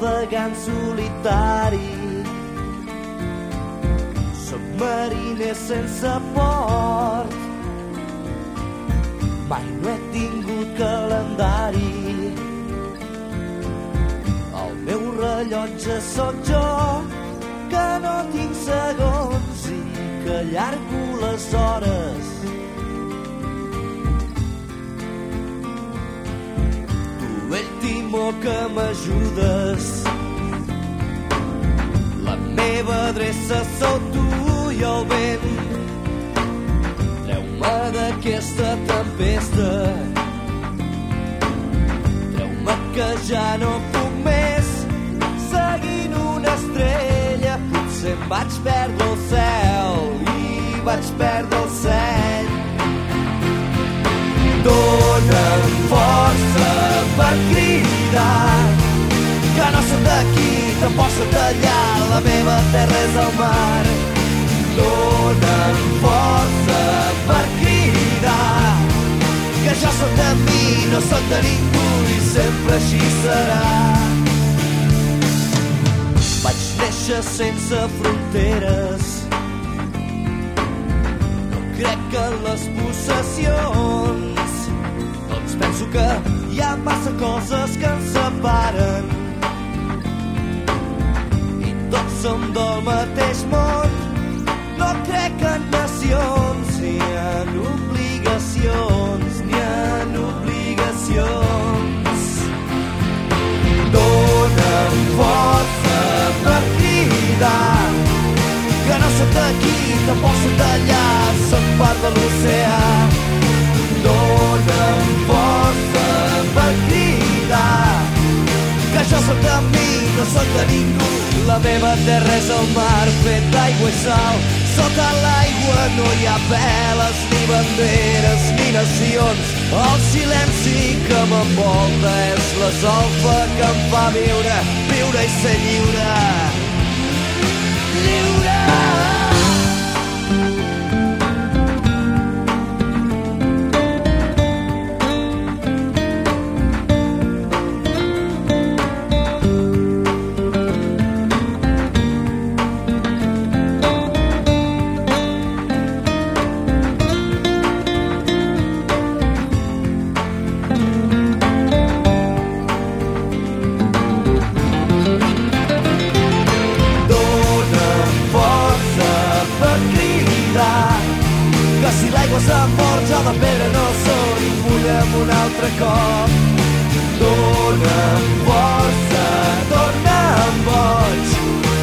Navegant solitari. Submariner sense port. Mai no he tingut calendari. El meu rellotge sóc jo que no tinc segons i que allargo les hores timó que m'ajudes. La meva adreça sou tu i el vent. Treu-me d'aquesta tempesta. Treu-me que ja no puc més seguint una estrella. Potser em vaig perdre el cel i vaig perdre el seny. Dóna'm força per cridar que no som d'aquí, que posso tallar la meva terra és el mar. Dóna'm força per cridar que jo sóc de mi, no sóc de ningú i sempre així serà. Vaig néixer sense fronteres crec en les possessions penso que hi ha massa coses que ens separen. I tots som del mateix món. No crec en nacions ni en obligacions ni en obligacions. Dona'm força per cridar que no sóc d'aquí, tampoc sóc d'allà, sóc part de l'oceà. Dona'm força sóc de ningú. La meva terra és el mar fet d'aigua i sal. Sota l'aigua no hi ha veles ni banderes ni nacions. El silenci que m'envolta és la solfa que em fa viure viure i ser lliure. Lliure que si l'aigua s'ha mort jo de pedra no sóc. Són Mulla'm un altre cop. Dóna'm força, dóna'm boig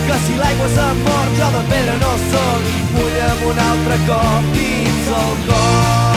Que si l'aigua s'ha mort jo de pedra no sóc. Són Mulla'm un altre cop fins al cor.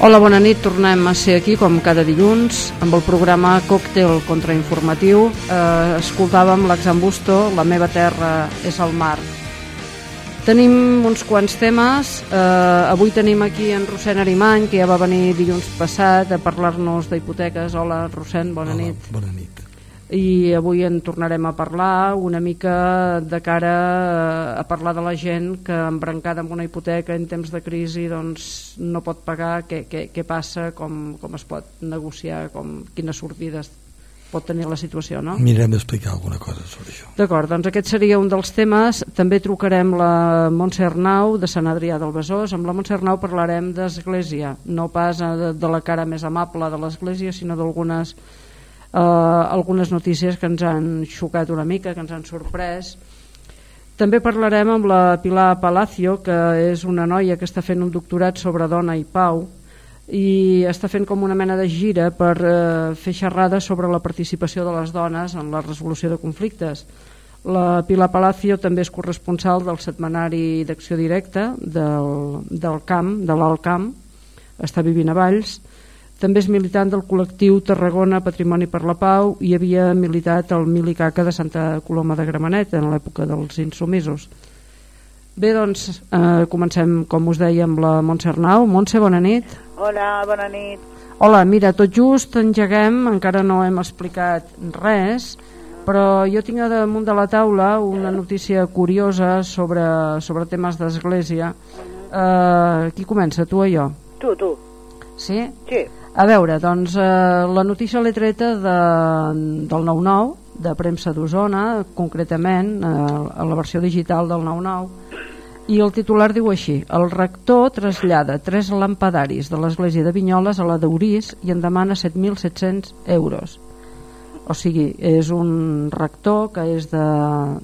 Hola, bona nit. Tornem a ser aquí, com cada dilluns, amb el programa Còctel Contrainformatiu. Eh, escoltàvem l'Exambusto, La meva terra és el mar. Tenim uns quants temes. Eh, avui tenim aquí en Rossèn Arimany, que ja va venir dilluns passat a parlar-nos d'hipoteques. Hola, Rossèn, bona Hola, nit. Bona nit i avui en tornarem a parlar una mica de cara a parlar de la gent que embrancada amb una hipoteca en temps de crisi doncs no pot pagar què, què, què passa, com, com es pot negociar com, quines sortides pot tenir la situació, no? Mirem d'explicar alguna cosa sobre això. D'acord, doncs aquest seria un dels temes. També trucarem la Montse Arnau de Sant Adrià del Besòs. Amb la Montse Arnau parlarem d'església, no pas eh, de, de la cara més amable de l'església, sinó d'algunes eh, algunes notícies que ens han xocat una mica, que ens han sorprès. També parlarem amb la Pilar Palacio, que és una noia que està fent un doctorat sobre dona i pau, i està fent com una mena de gira per eh, fer xerrades sobre la participació de les dones en la resolució de conflictes. La Pilar Palacio també és corresponsal del setmanari d'acció directa del, del camp, de l'Alt Camp, està vivint a Valls, també és militant del col·lectiu Tarragona Patrimoni per la Pau i havia militat al Milicaca de Santa Coloma de Gramenet en l'època dels insumisos. Bé, doncs, eh, comencem, com us deia, amb la Montse Arnau. Montse, bona nit. Hola, bona nit. Hola, mira, tot just engeguem, encara no hem explicat res, però jo tinc damunt de la taula una notícia curiosa sobre, sobre temes d'església. Eh, qui comença, tu o jo? Tu, tu. Sí? Sí. A veure, doncs eh, la notícia l'he treta de, del 9-9, de premsa d'Osona, concretament, eh, a la versió digital del 9-9, i el titular diu així el rector trasllada tres lampadaris de l'església de Vinyoles a la d'Urís i en demana 7.700 euros. O sigui, és un rector que és de,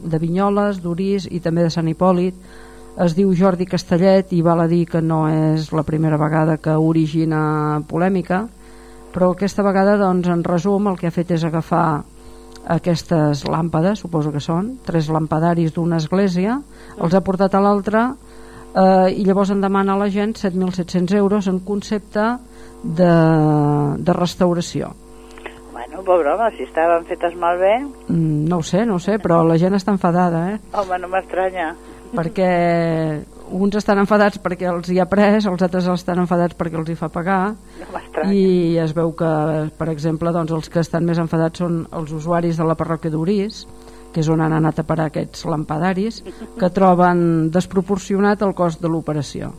de Vinyoles, d'Urís i també de Sant Hipòlit es diu Jordi Castellet i val a dir que no és la primera vegada que origina polèmica però aquesta vegada doncs en resum el que ha fet és agafar aquestes làmpades, suposo que són, tres lampadaris d'una església, els ha portat a l'altra eh, i llavors en demana a la gent 7.700 euros en concepte de, de restauració. Bueno, pobre home, si estaven fetes malbé... Mm, no ho sé, no ho sé, però la gent està enfadada, eh? Home, no m'estranya. Perquè uns estan enfadats perquè els hi ha pres, els altres estan enfadats perquè els hi fa pagar i es veu que, per exemple, doncs, els que estan més enfadats són els usuaris de la parròquia d'Urís, que és on han anat a parar aquests lampadaris, que troben desproporcionat el cost de l'operació.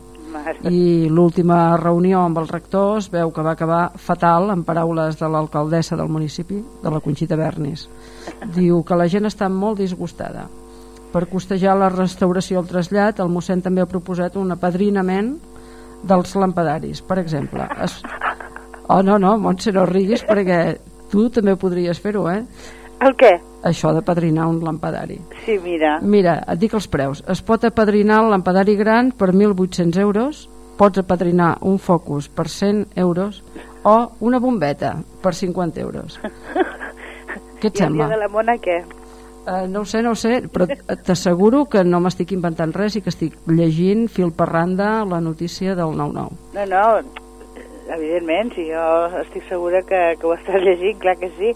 I l'última reunió amb el rector es veu que va acabar fatal, en paraules de l'alcaldessa del municipi, de la Conxita Bernis. Diu que la gent està molt disgustada. Per costejar la restauració el trasllat, el mossèn també ha proposat un apadrinament dels lampadaris. Per exemple, es... oh no, no, Montse, no riguis perquè tu també podries fer-ho, eh? El què? Això de padrinar un lampadari. Sí, mira. Mira, et dic els preus. Es pot apadrinar el lampadari gran per 1.800 euros, pots apadrinar un focus per 100 euros o una bombeta per 50 euros. Què et I el dia sembla? de la mona què? Uh, no ho sé, no ho sé, però t'asseguro que no m'estic inventant res i que estic llegint fil per randa la notícia del 9-9. No, no, evidentment, si jo estic segura que, que ho estàs llegint, clar que sí,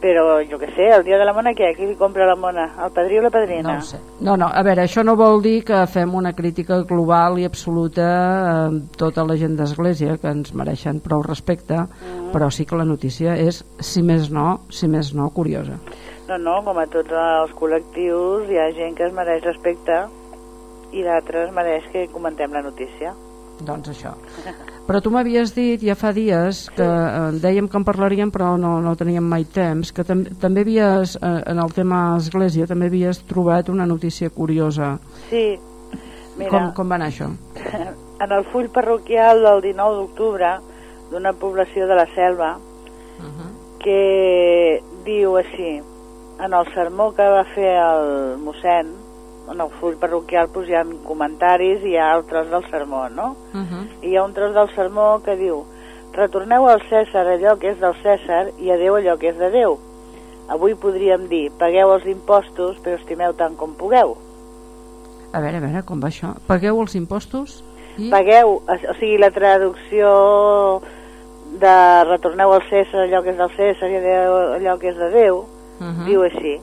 però jo que sé, el dia de la mona què? Qui li compra la mona? El padrí o la padrina? No sé. No, no, a veure, això no vol dir que fem una crítica global i absoluta a tota la gent d'Església, que ens mereixen prou respecte, Mm. però sí que la notícia és, si més no, si més no, curiosa. No, no, com a tots els col·lectius hi ha gent que es mereix respecte i d'altres mereix que comentem la notícia. Doncs això. Però tu m'havies dit ja fa dies que eh, dèiem que en parlaríem però no, no teníem mai temps, que tam també havies, eh, en el tema Església, també havies trobat una notícia curiosa. Sí, mira, Com, com va anar això? en el full parroquial del 19 d'octubre d'una població de la selva que diu així en el sermó que va fer el mossèn en el full parroquial doncs, hi ha comentaris i hi ha altres del sermó no? Uh -huh. i hi ha un tros del sermó que diu retorneu al Cèsar allò que és del Cèsar i a Déu allò que és de Déu avui podríem dir pagueu els impostos però estimeu tant com pugueu A veure, a veure, com va això? Pagueu els impostos? I... pagueu, o sigui, la traducció de retorneu al Cèsar allò que és del Cèsar i a Déu allò que és de Déu, Uh -huh. diu així,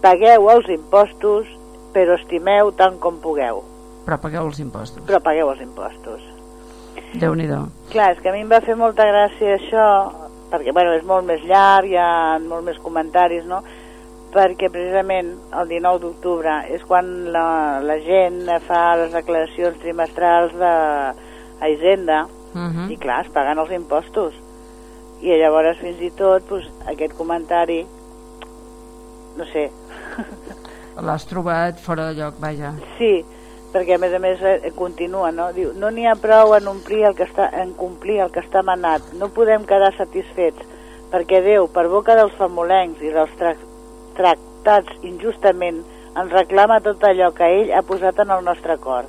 pagueu els impostos, però estimeu tant com pugueu, Però pagueu els impostos. però pagueu els impostos. Déu-n'hi-do. Clar, és que a mi em va fer molta gràcia això, perquè, bueno, és molt més llarg, hi ha molt més comentaris, no?, perquè precisament el 19 d'octubre és quan la, la gent fa les declaracions trimestrals de a Hisenda, Uh -huh. i clar, es paguen els impostos i llavors fins i tot pues, aquest comentari no sé L'has trobat fora de lloc, vaja. sí, perquè a més a més eh, continua, no? Diu, no n'hi ha prou en omplir el que està, en complir el que està manat, no podem quedar satisfets, perquè Déu, per boca dels famolencs i dels tra tractats injustament, ens reclama tot allò que ell ha posat en el nostre cor.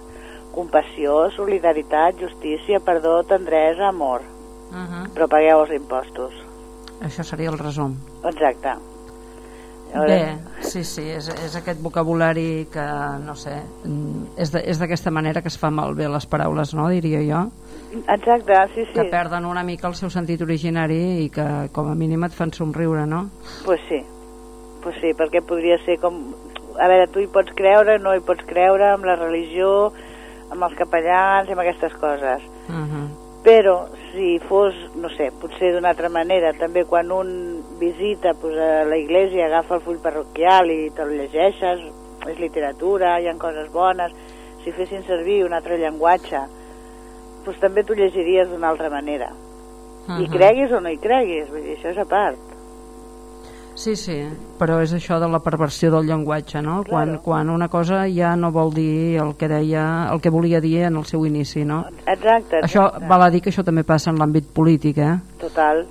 Compassió, solidaritat, justícia, perdó, tendresa, amor. Uh -huh. Però pagueu els impostos. Això seria el resum. Exacte. Bé, sí, sí, és, és aquest vocabulari que, no sé, és d'aquesta manera que es fa malbé les paraules, no?, diria jo, Exacte, sí, sí. que perden una mica el seu sentit originari i que com a mínim et fan somriure, no? Pues sí, pues sí, perquè podria ser com... A veure, tu hi pots creure, no hi pots creure, amb la religió, amb els capellans i amb aquestes coses. Uh -huh. Però si fos, no sé, potser d'una altra manera, també quan un visita pues, a la iglesia, agafa el full parroquial i te'l llegeixes, és literatura, hi ha coses bones, si fessin servir un altre llenguatge, pues, també t'ho llegiries d'una altra manera. Uh -huh. creguis o no hi creguis, vull dir, això és a part. Sí, sí, però és això de la perversió del llenguatge, no? Quan, quan una cosa ja no vol dir el que deia, el que volia dir en el seu inici, no? Exacte, Això exacte. val a dir que això també passa en l'àmbit polític, eh? Total.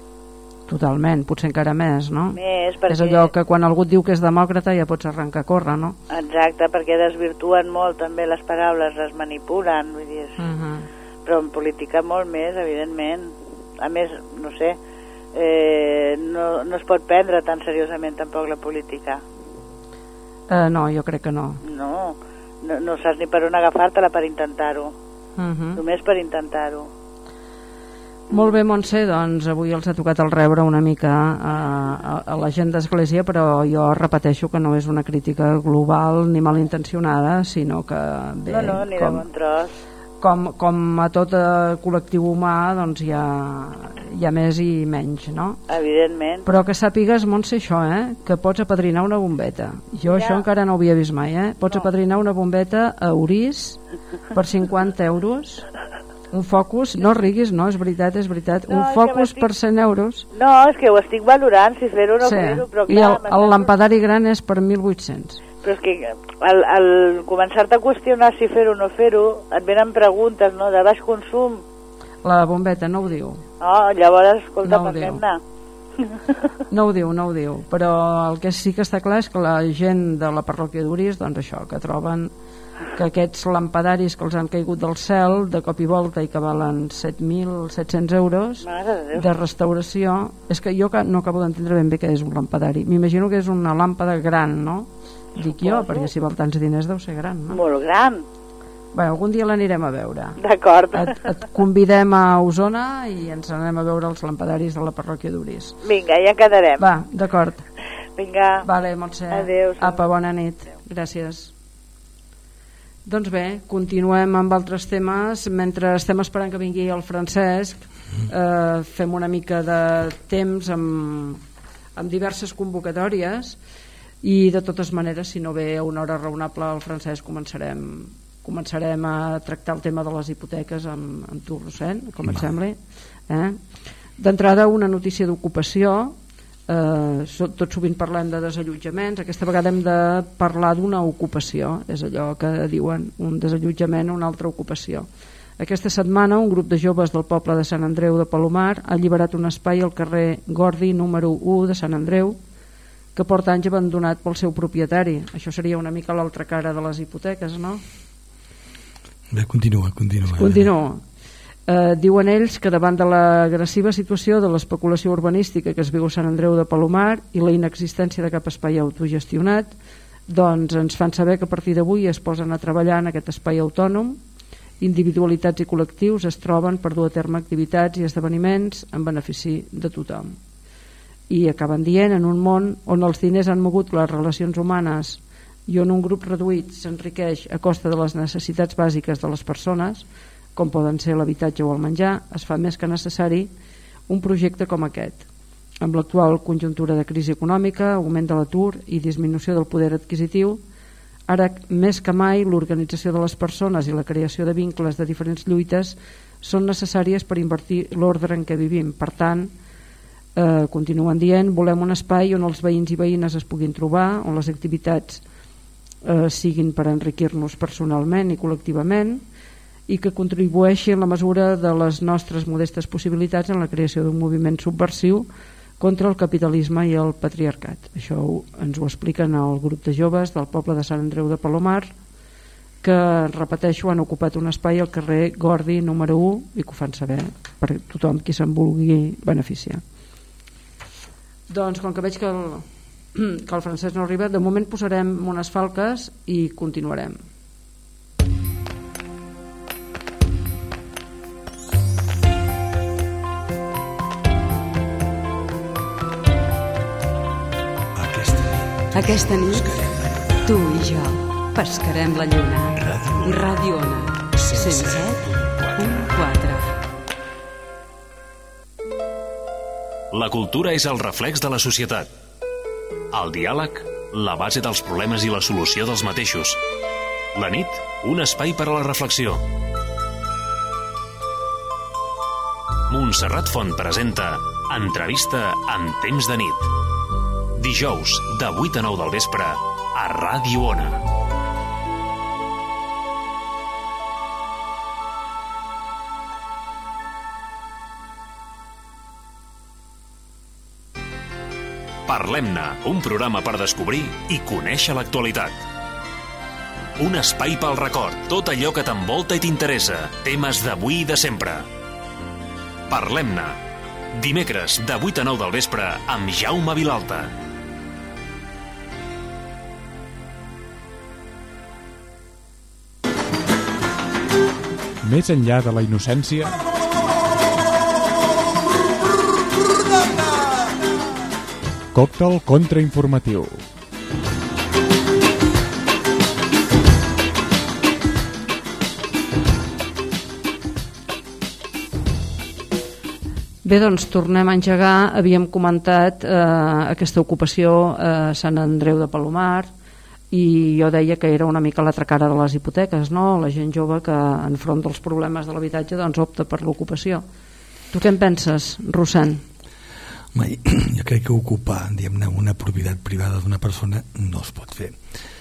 Totalment, potser encara més, no? Més, perquè... És allò que quan algú diu que és demòcrata ja pots arrencar a córrer, no? Exacte, perquè desvirtuen molt també les paraules, les manipulen, vull dir, Uh -huh. però en política molt més, evidentment. A més, no sé, eh, no, no es pot prendre tan seriosament tampoc la política. eh, no, jo crec que no. No, no, no saps ni per on agafar-te-la per intentar-ho. Uh -huh. Només per intentar-ho. Molt bé, Montse, doncs avui els ha tocat el rebre una mica a, a, a la gent d'Església, però jo repeteixo que no és una crítica global ni malintencionada, sinó que bé, no, no, ni de com, bon tros. Com, com a tot eh, col·lectiu humà doncs hi ha, hi ha més i menys, no? Evidentment. Però que sàpigues, Montse, això, eh? que pots apadrinar una bombeta. Jo Ja. això encara no ho havia vist mai, eh? Pots No. apadrinar una bombeta a Orís per 50 euros. Un focus, no riguis, no, és veritat, és veritat. No, un focus m'estic- per 100 euros. No, és que ho estic valorant, si fer-ho o no sí. fer-ho, però I clar... el, m'està- el lampadari gran és per 1.800. Però és que al, al començar-te a qüestionar si fer-ho o no fer-ho, et venen preguntes, no?, de baix consum. La bombeta no ho diu. Oh, llavors, escolta, No parlem-ne. No ho diu, no ho diu. Però el que sí que està clar és que la gent de la parròquia d'Uris, doncs això, que troben que aquests lampadaris que els han caigut del cel de cop i volta i que valen 7.700 euros de de restauració és que jo no acabo d'entendre ben bé què és un lampadari m'imagino que és una làmpada gran no? Dic jo, perquè si val tants diners deu ser gran no? Molt gran, Bé, algun dia l'anirem a veure d'acord. et, et convidem a Osona i ens anem a veure els lampadaris de la parròquia d'Uris Vinga, ja quedarem. va, d'acord Vinga, Vale, Montse. Adéu. Apa, bona nit. Gràcies. Doncs bé, continuem amb altres temes. Mentre estem esperant que vingui el Francesc, eh, fem una mica de temps amb, amb diverses convocatòries i de totes maneres, si no ve a una hora raonable el Francesc, començarem, començarem a tractar el tema de les hipoteques amb, amb tu, Rosent, com et sembli. Eh? D'entrada, una notícia d'ocupació eh, tot sovint parlem de desallotjaments aquesta vegada hem de parlar d'una ocupació és allò que diuen un desallotjament, una altra ocupació aquesta setmana un grup de joves del poble de Sant Andreu de Palomar ha alliberat un espai al carrer Gordi número 1 de Sant Andreu que porta anys abandonat pel seu propietari això seria una mica l'altra cara de les hipoteques no? Bé, continua, continua. Continuo. Eh, diuen ells que davant de l'agressiva situació de l'especulació urbanística que es viu a Sant Andreu de Palomar i la inexistència de cap espai autogestionat, doncs ens fan saber que a partir d'avui es posen a treballar en aquest espai autònom, individualitats i col·lectius es troben per dur a terme activitats i esdeveniments en benefici de tothom. I acaben dient, en un món on els diners han mogut les relacions humanes i on un grup reduït s'enriqueix a costa de les necessitats bàsiques de les persones, com poden ser l'habitatge o el menjar, es fa més que necessari un projecte com aquest. Amb l'actual conjuntura de crisi econòmica, augment de l'atur i disminució del poder adquisitiu, ara més que mai l'organització de les persones i la creació de vincles de diferents lluites són necessàries per invertir l'ordre en què vivim. Per tant, eh, continuen dient volem un espai on els veïns i veïnes es puguin trobar, on les activitats eh, siguin per enriquir-nos personalment i col·lectivament i que contribueixi en la mesura de les nostres modestes possibilitats en la creació d'un moviment subversiu contra el capitalisme i el patriarcat. Això ens ho expliquen el grup de joves del poble de Sant Andreu de Palomar que, repeteixo, han ocupat un espai al carrer Gordi número 1 i que ho fan saber per tothom qui se'n vulgui beneficiar. Doncs com que veig que el, que el francès no arriba, de moment posarem unes falques i continuarem. Aquesta nit, tu i jo pescarem la lluna. I Ràdio Ona, 107.4. La cultura és el reflex de la societat. El diàleg, la base dels problemes i la solució dels mateixos. La nit, un espai per a la reflexió. Montserrat Font presenta Entrevista en temps de nit. Dijous, de 8 a 9 del vespre, a Ràdio Ona. Parlem-ne, un programa per descobrir i conèixer l'actualitat. Un espai pel record, tot allò que t'envolta i t'interessa, temes d'avui i de sempre. Parlem-ne, dimecres de 8 a 9 del vespre amb Jaume Vilalta. Més enllà de la innocència, còctel contrainformatiu. Bé, doncs tornem a engegar. Havíem comentat eh, aquesta ocupació a Sant Andreu de Palomar i jo deia que era una mica l'altra cara de les hipoteques, no? La gent jove que enfront dels problemes de l'habitatge doncs opta per l'ocupació. Tu què en penses, Rossant? Home, jo crec que ocupar una propietat privada d'una persona no es pot fer.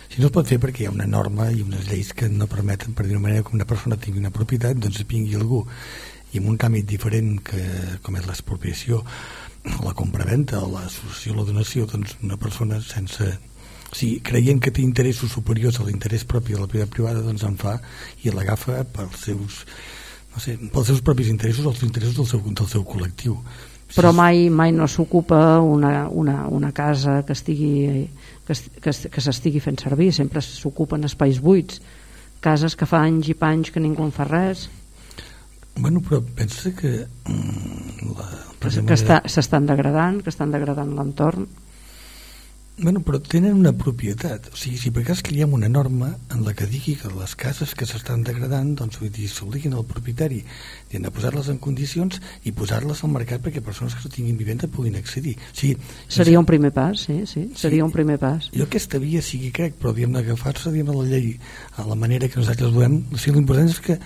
Si no es pot fer perquè hi ha una norma i unes lleis que no permeten, per dir-ho manera, que una persona tingui una propietat, doncs vingui algú i en un tràmit diferent que, com és l'expropiació, la compraventa, l'associació, la donació, doncs una persona sense o sigui, creient que té interessos superiors a l'interès propi de la propietat privada, doncs en fa i l'agafa pels seus no sé, pels seus propis interessos o els interessos del seu, del seu col·lectiu. Però mai, mai no s'ocupa una, una, una casa que estigui que, que, que s'estigui fent servir, sempre s'ocupen espais buits, cases que fa anys i panys que ningú en fa res. Bueno, però pensa que... Mm, la, que s'estan degradant, que estan degradant l'entorn. Bueno, però tenen una propietat. O sigui, si per cas creiem una norma en la que digui que les cases que s'estan degradant, doncs vull dir, s'obliguin al propietari de posar-les en condicions i posar-les al mercat perquè persones que no tinguin vivenda puguin accedir. O sigui, seria un primer pas, sí, sí, seria sí, un primer pas. Jo aquesta via sigui crec, però diguem d'agafar-se diguem la llei a la manera que nosaltres volem, o sigui, l'important és que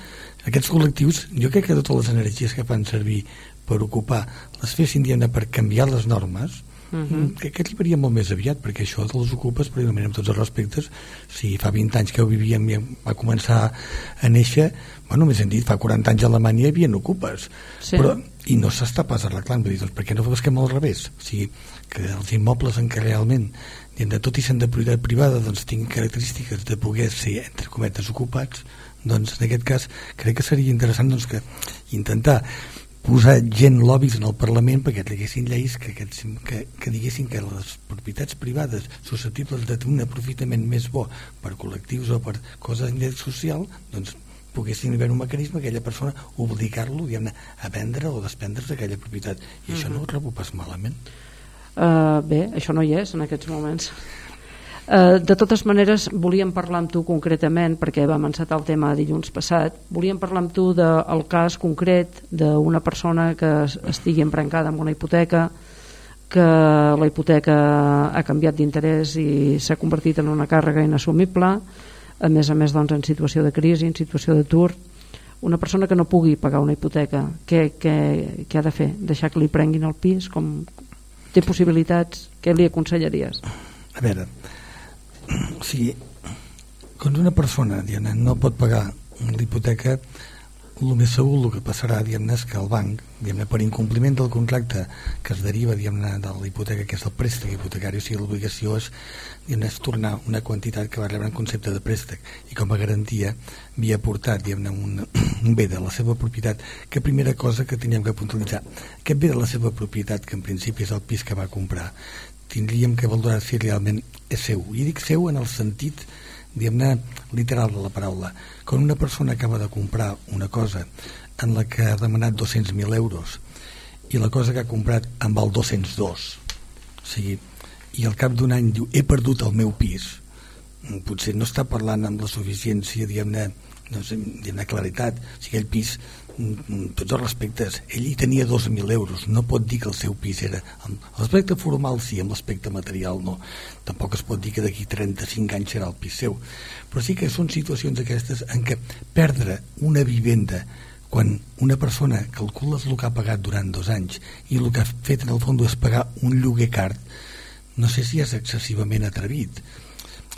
aquests col·lectius, jo crec que totes les energies que fan servir per ocupar les fessin diguem per canviar les normes, Uh -huh. que, que arribaria molt més aviat perquè això de les ocupes, precisament amb tots els respectes si fa 20 anys que ho vivíem i va començar a néixer bueno, més hem dit, fa 40 anys a Alemanya hi havia ocupes sí. però, i no s'està pas arreglant vull dir, doncs per què no busquem al revés o sigui, que els immobles en què realment de tot i sent de prioritat privada doncs tinguin característiques de poder ser entre cometes ocupats doncs en aquest cas crec que seria interessant doncs, que intentar posar gent lobbies en el Parlament perquè diguessin lleis que, que, que, que diguessin que les propietats privades susceptibles de tenir un aprofitament més bo per col·lectius o per coses d'interès social doncs poguessin haver un mecanisme aquella persona obligar-lo a vendre o desprendre's d'aquella propietat. I uh -huh. això no ho trobo pas malament. Uh, bé, això no hi és en aquests moments Eh, de totes maneres, volíem parlar amb tu concretament, perquè vam encetar el tema dilluns passat, volíem parlar amb tu del cas concret d'una persona que estigui embrancada amb una hipoteca, que la hipoteca ha canviat d'interès i s'ha convertit en una càrrega inassumible, a més a més doncs, en situació de crisi, en situació d'atur, una persona que no pugui pagar una hipoteca què, què, què ha de fer? deixar que li prenguin el pis? Com... té possibilitats? què li aconsellaries? a veure o sigui, quan una persona diguem, no pot pagar l'hipoteca el més segur el que passarà diguem és que el banc, diguem per incompliment del contracte que es deriva diguem de la hipoteca, que és el préstec hipotecari, o sigui, l'obligació és, diguem és tornar una quantitat que va rebre en concepte de préstec i com a garantia havia portat diguem un, un bé de la seva propietat, que primera cosa que teníem que puntualitzar, aquest bé de la seva propietat, que en principi és el pis que va comprar, tindríem que valorar si realment és seu. I dic seu en el sentit diguem-ne, literal de la paraula. Quan una persona acaba de comprar una cosa en la que ha demanat 200.000 euros i la cosa que ha comprat en val 202, o sigui, i al cap d'un any diu he perdut el meu pis, potser no està parlant amb la suficiència, diguem-ne, no sé, diguem claritat, o sigui, el pis tots els respectes, ell hi tenia 2.000 euros, no pot dir que el seu pis era... L'aspecte formal sí, amb l'aspecte material no. Tampoc es pot dir que d'aquí 35 anys serà el pis seu. Però sí que són situacions aquestes en què perdre una vivenda quan una persona calcula el que ha pagat durant dos anys i el que ha fet en el fons és pagar un lloguer car, no sé si és excessivament atrevit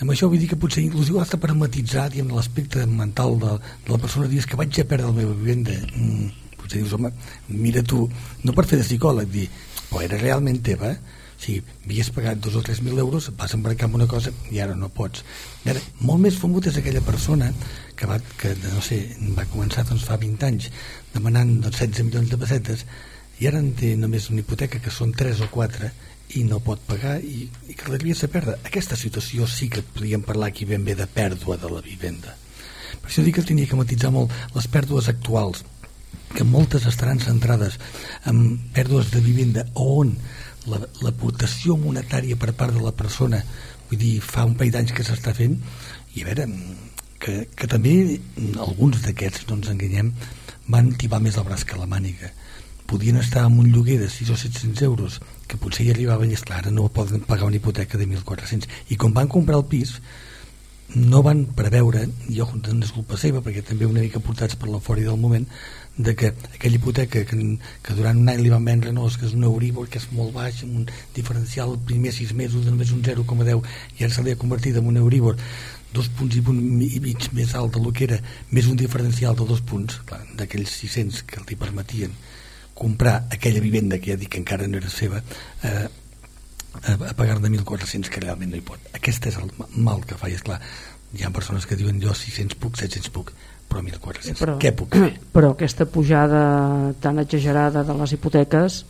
amb això vull dir que potser inclusiu hasta per matitzar l'aspecte mental de, de la persona dius que vaig a perdre la meva vivenda mm, potser dius, home, mira tu no per fer de psicòleg, dir però era realment teva, o sigui, havies pagat dos o tres mil euros, vas embarcar en una cosa i ara no pots. I ara, molt més famut és aquella persona que, va, que no sé, va començar doncs, fa 20 anys demanant doncs, 16 milions de pessetes i ara en té només una hipoteca que són 3 o 4 i no pot pagar i, i que l'havia de perdre. Aquesta situació sí que podríem parlar aquí ben bé de pèrdua de la vivenda. Per això dic que tenia que matitzar molt les pèrdues actuals, que moltes estaran centrades en pèrdues de vivenda on l'aportació la, monetària per part de la persona, vull dir, fa un parell d'anys que s'està fent, i a veure, que, que també alguns d'aquests, no ens enganyem, van tibar més el braç que la màniga podien estar en un lloguer de 6 o 700 euros que potser hi arribaven i esclar, ara no poden pagar una hipoteca de 1.400 i com van comprar el pis no van preveure jo no és culpa seva perquè també una mica portats per l'eufòria del moment de que aquella hipoteca que, que durant un any li van vendre no, és que és un Euribor que és molt baix amb un diferencial els primers 6 mesos de només un 0,10 i ara se li ha convertit en un Euribor dos punts i, punt i mig més alt del que era més un diferencial de dos punts d'aquells 600 que li permetien comprar aquella vivenda que ja dic que encara no era seva eh, a, a pagar de 1.400 que realment no hi pot aquest és el mal que fa i esclar hi ha persones que diuen jo 600 puc, 700 puc però 1.400, però, què puc fer? Però aquesta pujada tan exagerada de les hipoteques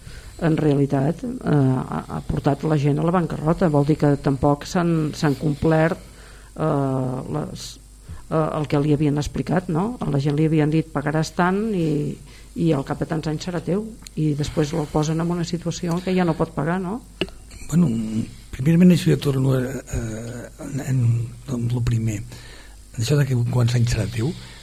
en realitat eh, ha, ha portat la gent a la bancarrota vol dir que tampoc s'han complert eh, les, eh, el que li havien explicat no? a la gent li havien dit pagaràs tant i, i al cap de tants anys serà teu i després el posen en una situació que ja no pot pagar no? Bueno, primerament això ja torno a, a, en, en, en el primer això de que quants anys serà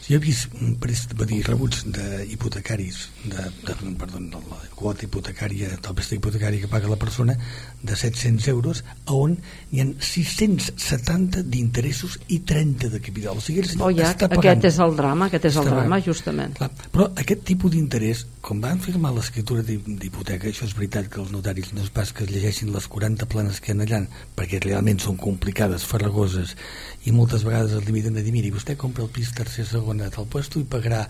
teu jo he vist prest, dir, rebuts d'hipotecaris de, de, perdó, de la quota hipotecària del préstec hipotecari que paga la persona de 700 euros on hi ha 670 d'interessos i 30 de capital. O sigui, oh, ja, està pagant, aquest és el drama aquest és el drama, justament. Clar, però aquest tipus d'interès com van firmar l'escriptura d'hipoteca això és veritat que els notaris no és pas que es llegeixin les 40 planes que hi ha allà perquè realment són complicades, farragoses i moltes vegades es limiten a dir miri, vostè compra el pis tercer segona del puesto i pagarà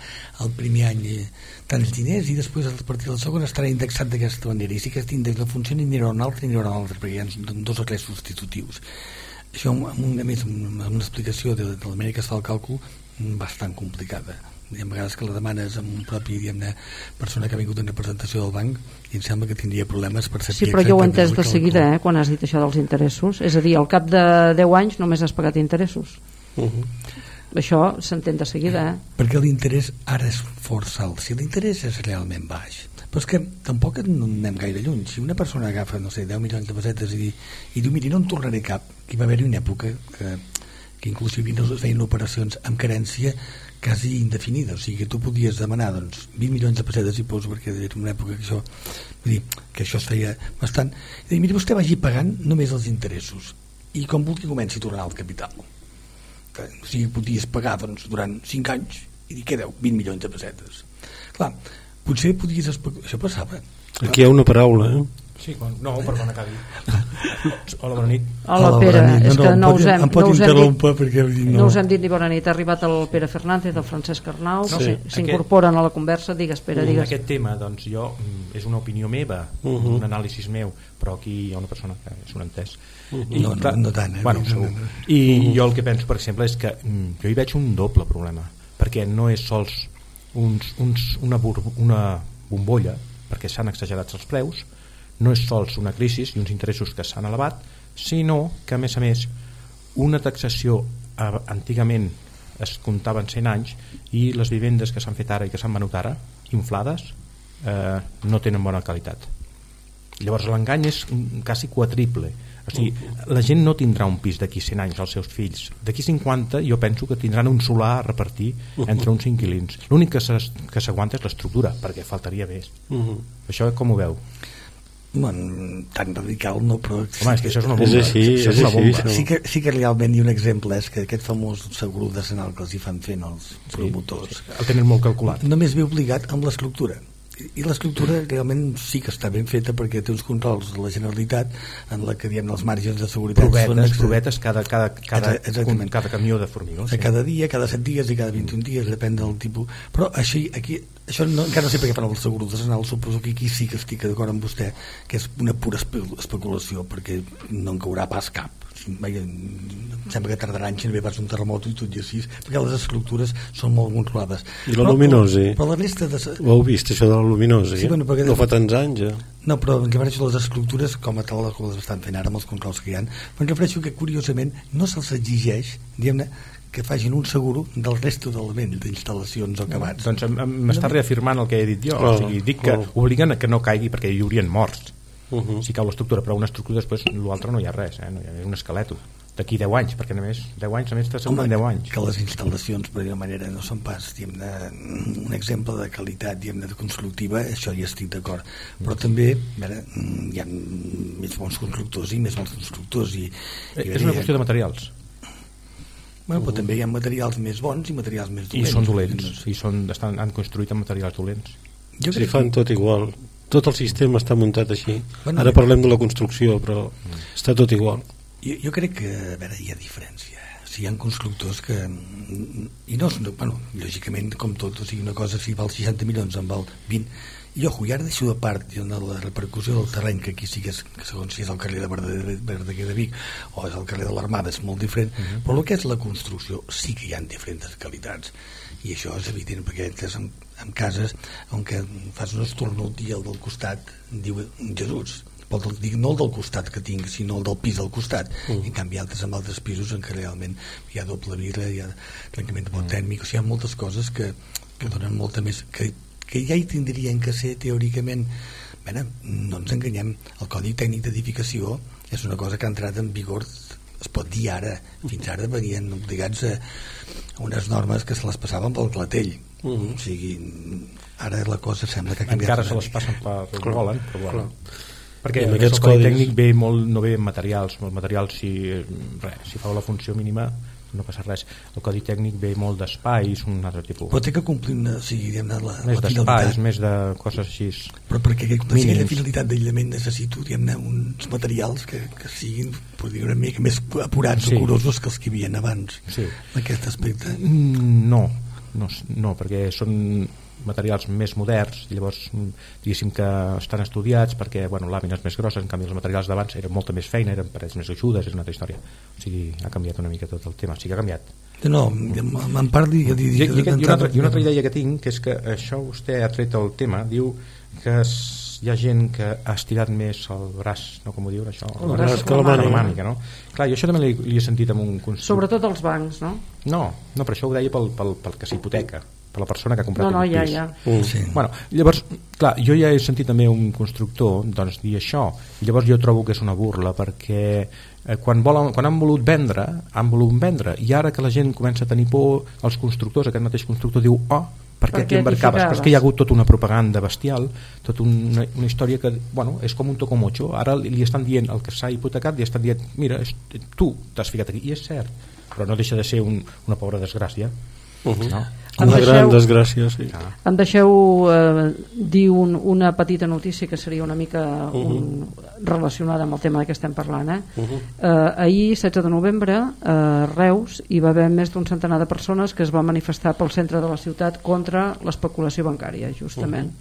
el primer any eh, tants diners i després a partir del segon estarà indexat d'aquesta manera i si aquest índex no funciona n'hi haurà un altre n'hi haurà un altre perquè hi ha dos o tres substitutius. Això amb, una, a més amb una explicació de, de la manera que es fa el càlcul bastant complicada. Hi ha vegades que la demanes amb un propi persona que ha vingut en representació del banc i em sembla que tindria problemes per saber Sí, però jo ho he entès de seguida eh, quan has dit això dels interessos. És a dir, al cap de 10 anys només has pagat interessos. Uh -huh. Això s'entén de seguida eh? perquè l'interès ara és força alt. Si l'interès és realment baix però és que tampoc no anem gaire lluny. Si una persona agafa, no sé, 10 milions de pessetes i, i diu, miri, no en tornaré cap que va haver-hi una època que, que inclús es feien operacions amb carència quasi indefinida, o sigui que tu podies demanar doncs, 20 milions de pessetes i poso perquè era una època que això, vull dir, que això es feia bastant, i dir, mira, vostè vagi pagant només els interessos i com vulgui comenci a tornar el capital que, o sigui, podies pagar doncs, durant 5 anys i dic, què deu? 20 milions de pessetes clar, potser podies això passava Aquí hi ha una paraula, eh? Sí, quan... no, perdona, Cadi. Hola, bona nit. Hola, Pere, bona nit. és que em no pot- us hem, em pot no us hem dit, interrompre perquè dir, no us hem dit ni bona nit. Ha arribat el Pere Fernández, el Francesc Arnau, No, que sí. s'incorporen a la conversa. Digues, Pere, digues. Aquest tema, doncs, jo, mm, és una opinió meva, Mhm. un anàlisi meu, però aquí hi ha una persona que és un entès. Mhm. No, no, no tant, eh? Bueno, No, segur. no, no. I jo el que penso, per exemple, és que mm, jo hi veig un doble problema, perquè no és sols uns, uns, una, bur una bombolla, perquè s'han exagerat els preus, no és sols una crisi i uns interessos que s'han elevat, sinó que, a més a més, una taxació eh, antigament es comptava en 100 anys i les vivendes que s'han fet ara i que s'han venut ara, inflades, eh, no tenen bona qualitat. Llavors l'engany és quasi quadriple. O sigui, la gent no tindrà un pis d'aquí 100 anys als seus fills. D'aquí 50 jo penso que tindran un solar a repartir entre uns inquilins. L'únic que s'aguanta és l'estructura, perquè faltaria més. Això com ho veu? Bueno, tan radical no però Home, és que això és una bomba. És així, Això és una així, bomba. sí. sí que, sí que realment hi ha un exemple és que aquest famós seguro de senal que els hi fan fent els promotors El tenen molt calculat. només ve obligat amb l'estructura i l'estructura realment sí que està ben feta perquè té uns controls de la Generalitat en la que diem els marges de seguretat són Provetes, ex- provetes cada, cada, cada, Exa- exactament. cada camió de formigó. sigui, cada dia, cada 7 dies i cada 21 dies, depèn del tipus. Però així, aquí, això no, encara no sé per què fan el seguro de senal, suposo que aquí sí que estic d'acord amb vostè, que és una pura espe especulació, perquè no en caurà pas cap. Vaja, em sembla que tardarà anys en haver pas un terremot i tot i així, perquè les estructures són molt controlades. I la luminosa? Però, però la resta de... Ho heu vist, això de la luminosa? Sí, bueno, perquè- No fa tants anys, ja. No, però em refereixo a les estructures com a tal com les estan fent ara amb els controls que hi ha però em refereixo que curiosament no se'ls exigeix diguem-ne que facin un seguro del resto d'elements d'instal·lacions o acabats Doncs em- em- m'està reafirmant el que he dit jo. Clar, o sigui, dic que obliguen a que no caigui perquè hi haurien morts. Uh -huh. Si cau l'estructura, però una estructura després l'altre no hi ha res, eh? no hi ha, és un esqueleto. D'aquí 10 anys, perquè només 10 anys, a més t'asseguren 10 anys. que les instal·lacions per d'una manera no són pas diguem-ne, un exemple de qualitat diguem-ne, de constructiva, això hi estic d'acord però també a veure, mm, hi ha més bons constructors i més bons constructors i, Eh, i És una qüestió de materials. bueno, però també hi ha materials més bons i materials més I dolents són dolents. I són, estan, han construït amb materials dolents. jo Si crec fan tot igual. Tot el sistema està muntat així. Bueno, Ara parlem de la construcció, però està tot igual. Jo, jo crec que, a veure, hi ha diferència. Si hi ha constructors que... I no, no bueno, lògicament, com tot, o sigui, una cosa si val 60 milions en val 20... I, ojo, i ara deixo de part de la repercussió del terreny, que aquí sí que, és, que segons si és el carrer de Verdaguer, Verdaguer de Vic o és el carrer de l'Armada, és molt diferent, uh -huh. però el que és la construcció sí que hi ha diferents qualitats. I això és evident, perquè és en, en cases on que fas un estornut i el del costat diu Jesús, però dic, no el del costat que tinc, sinó el del pis del costat. Mm. En canvi, altres amb altres pisos en què realment hi ha doble vidre, hi ha trencament de pot tèrmic, o sigui, hi ha moltes coses que, que donen molta més... Que, que ja hi tindrien que ser teòricament Bé, no ens enganyem, el Codi Tècnic d'Edificació és una cosa que ha entrat en vigor es pot dir ara, fins ara venien obligats a, unes normes que se les passaven pel clatell Uh -huh. o sigui, ara la cosa sembla que ha canviat Encara se les passen per Clar, volen, però clar. Perquè I amb a més, aquests el codi codis- tècnic ve molt, no ve materials, els materials si, eh, res, si fa la funció mínima no passa res. El codi tècnic ve molt d'espais, un altre tipus. però té que complir una, o sigui, diguem-ne, la, més la d'espais, finalitat més de coses així. però perquè que compleixi mínims. la finalitat d'aïllament necessito diguem-ne uns materials que, que siguin per dir una mica més apurats Sí. o curosos que els que hi havia abans Sí. en aquest aspecte Mm, No, no, no, perquè són materials més moderns i llavors mm, diguéssim que estan estudiats perquè bueno, làmines més grosses, en canvi els materials d'abans eren molta més feina, eren parets més ajudes és una altra història, o sigui, ha canviat una mica tot el tema, sí que ha canviat no, me'n parli I, i, i, una altra, i una altra idea que tinc que és que això vostè ha tret el tema diu que es, hi ha gent que ha estirat més el braç no com ho diu això? El braç que la màniga. màniga no? clar, jo això també li, li he sentit amb un constructor Sobretot els bancs, no? no, no, però això ho deia pel, pel, pel que s'hipoteca per la persona que ha comprat No, no, un ja, pis ja. Mm. sí. Bueno, llavors, clar, jo ja he sentit també un constructor doncs, dir això, i llavors jo trobo que és una burla, perquè eh, quan, volen, quan han volut vendre, han volut vendre, i ara que la gent comença a tenir por, els constructors, aquest mateix constructor diu, oh, per què t'hi embarcaves? Però és que hi ha hagut tota una propaganda bestial, tota una, una història que, bueno, és com un tocomocho, ara li, li estan dient el que s'ha hipotecat, li estan dient, mira, és, tu t'has ficat aquí, i és cert, però no deixa de ser un, una pobra desgràcia. Uh -huh. no? Em Una gran deixeu- desgràcia, sí. Em deixeu eh, dir un, una petita notícia que seria una mica un, relacionada amb el tema de què estem parlant. Eh? Uh -huh. Eh, ahir, 16 de novembre, a Reus hi va haver més d'un centenar de persones que es van manifestar pel centre de la ciutat contra l'especulació bancària, justament.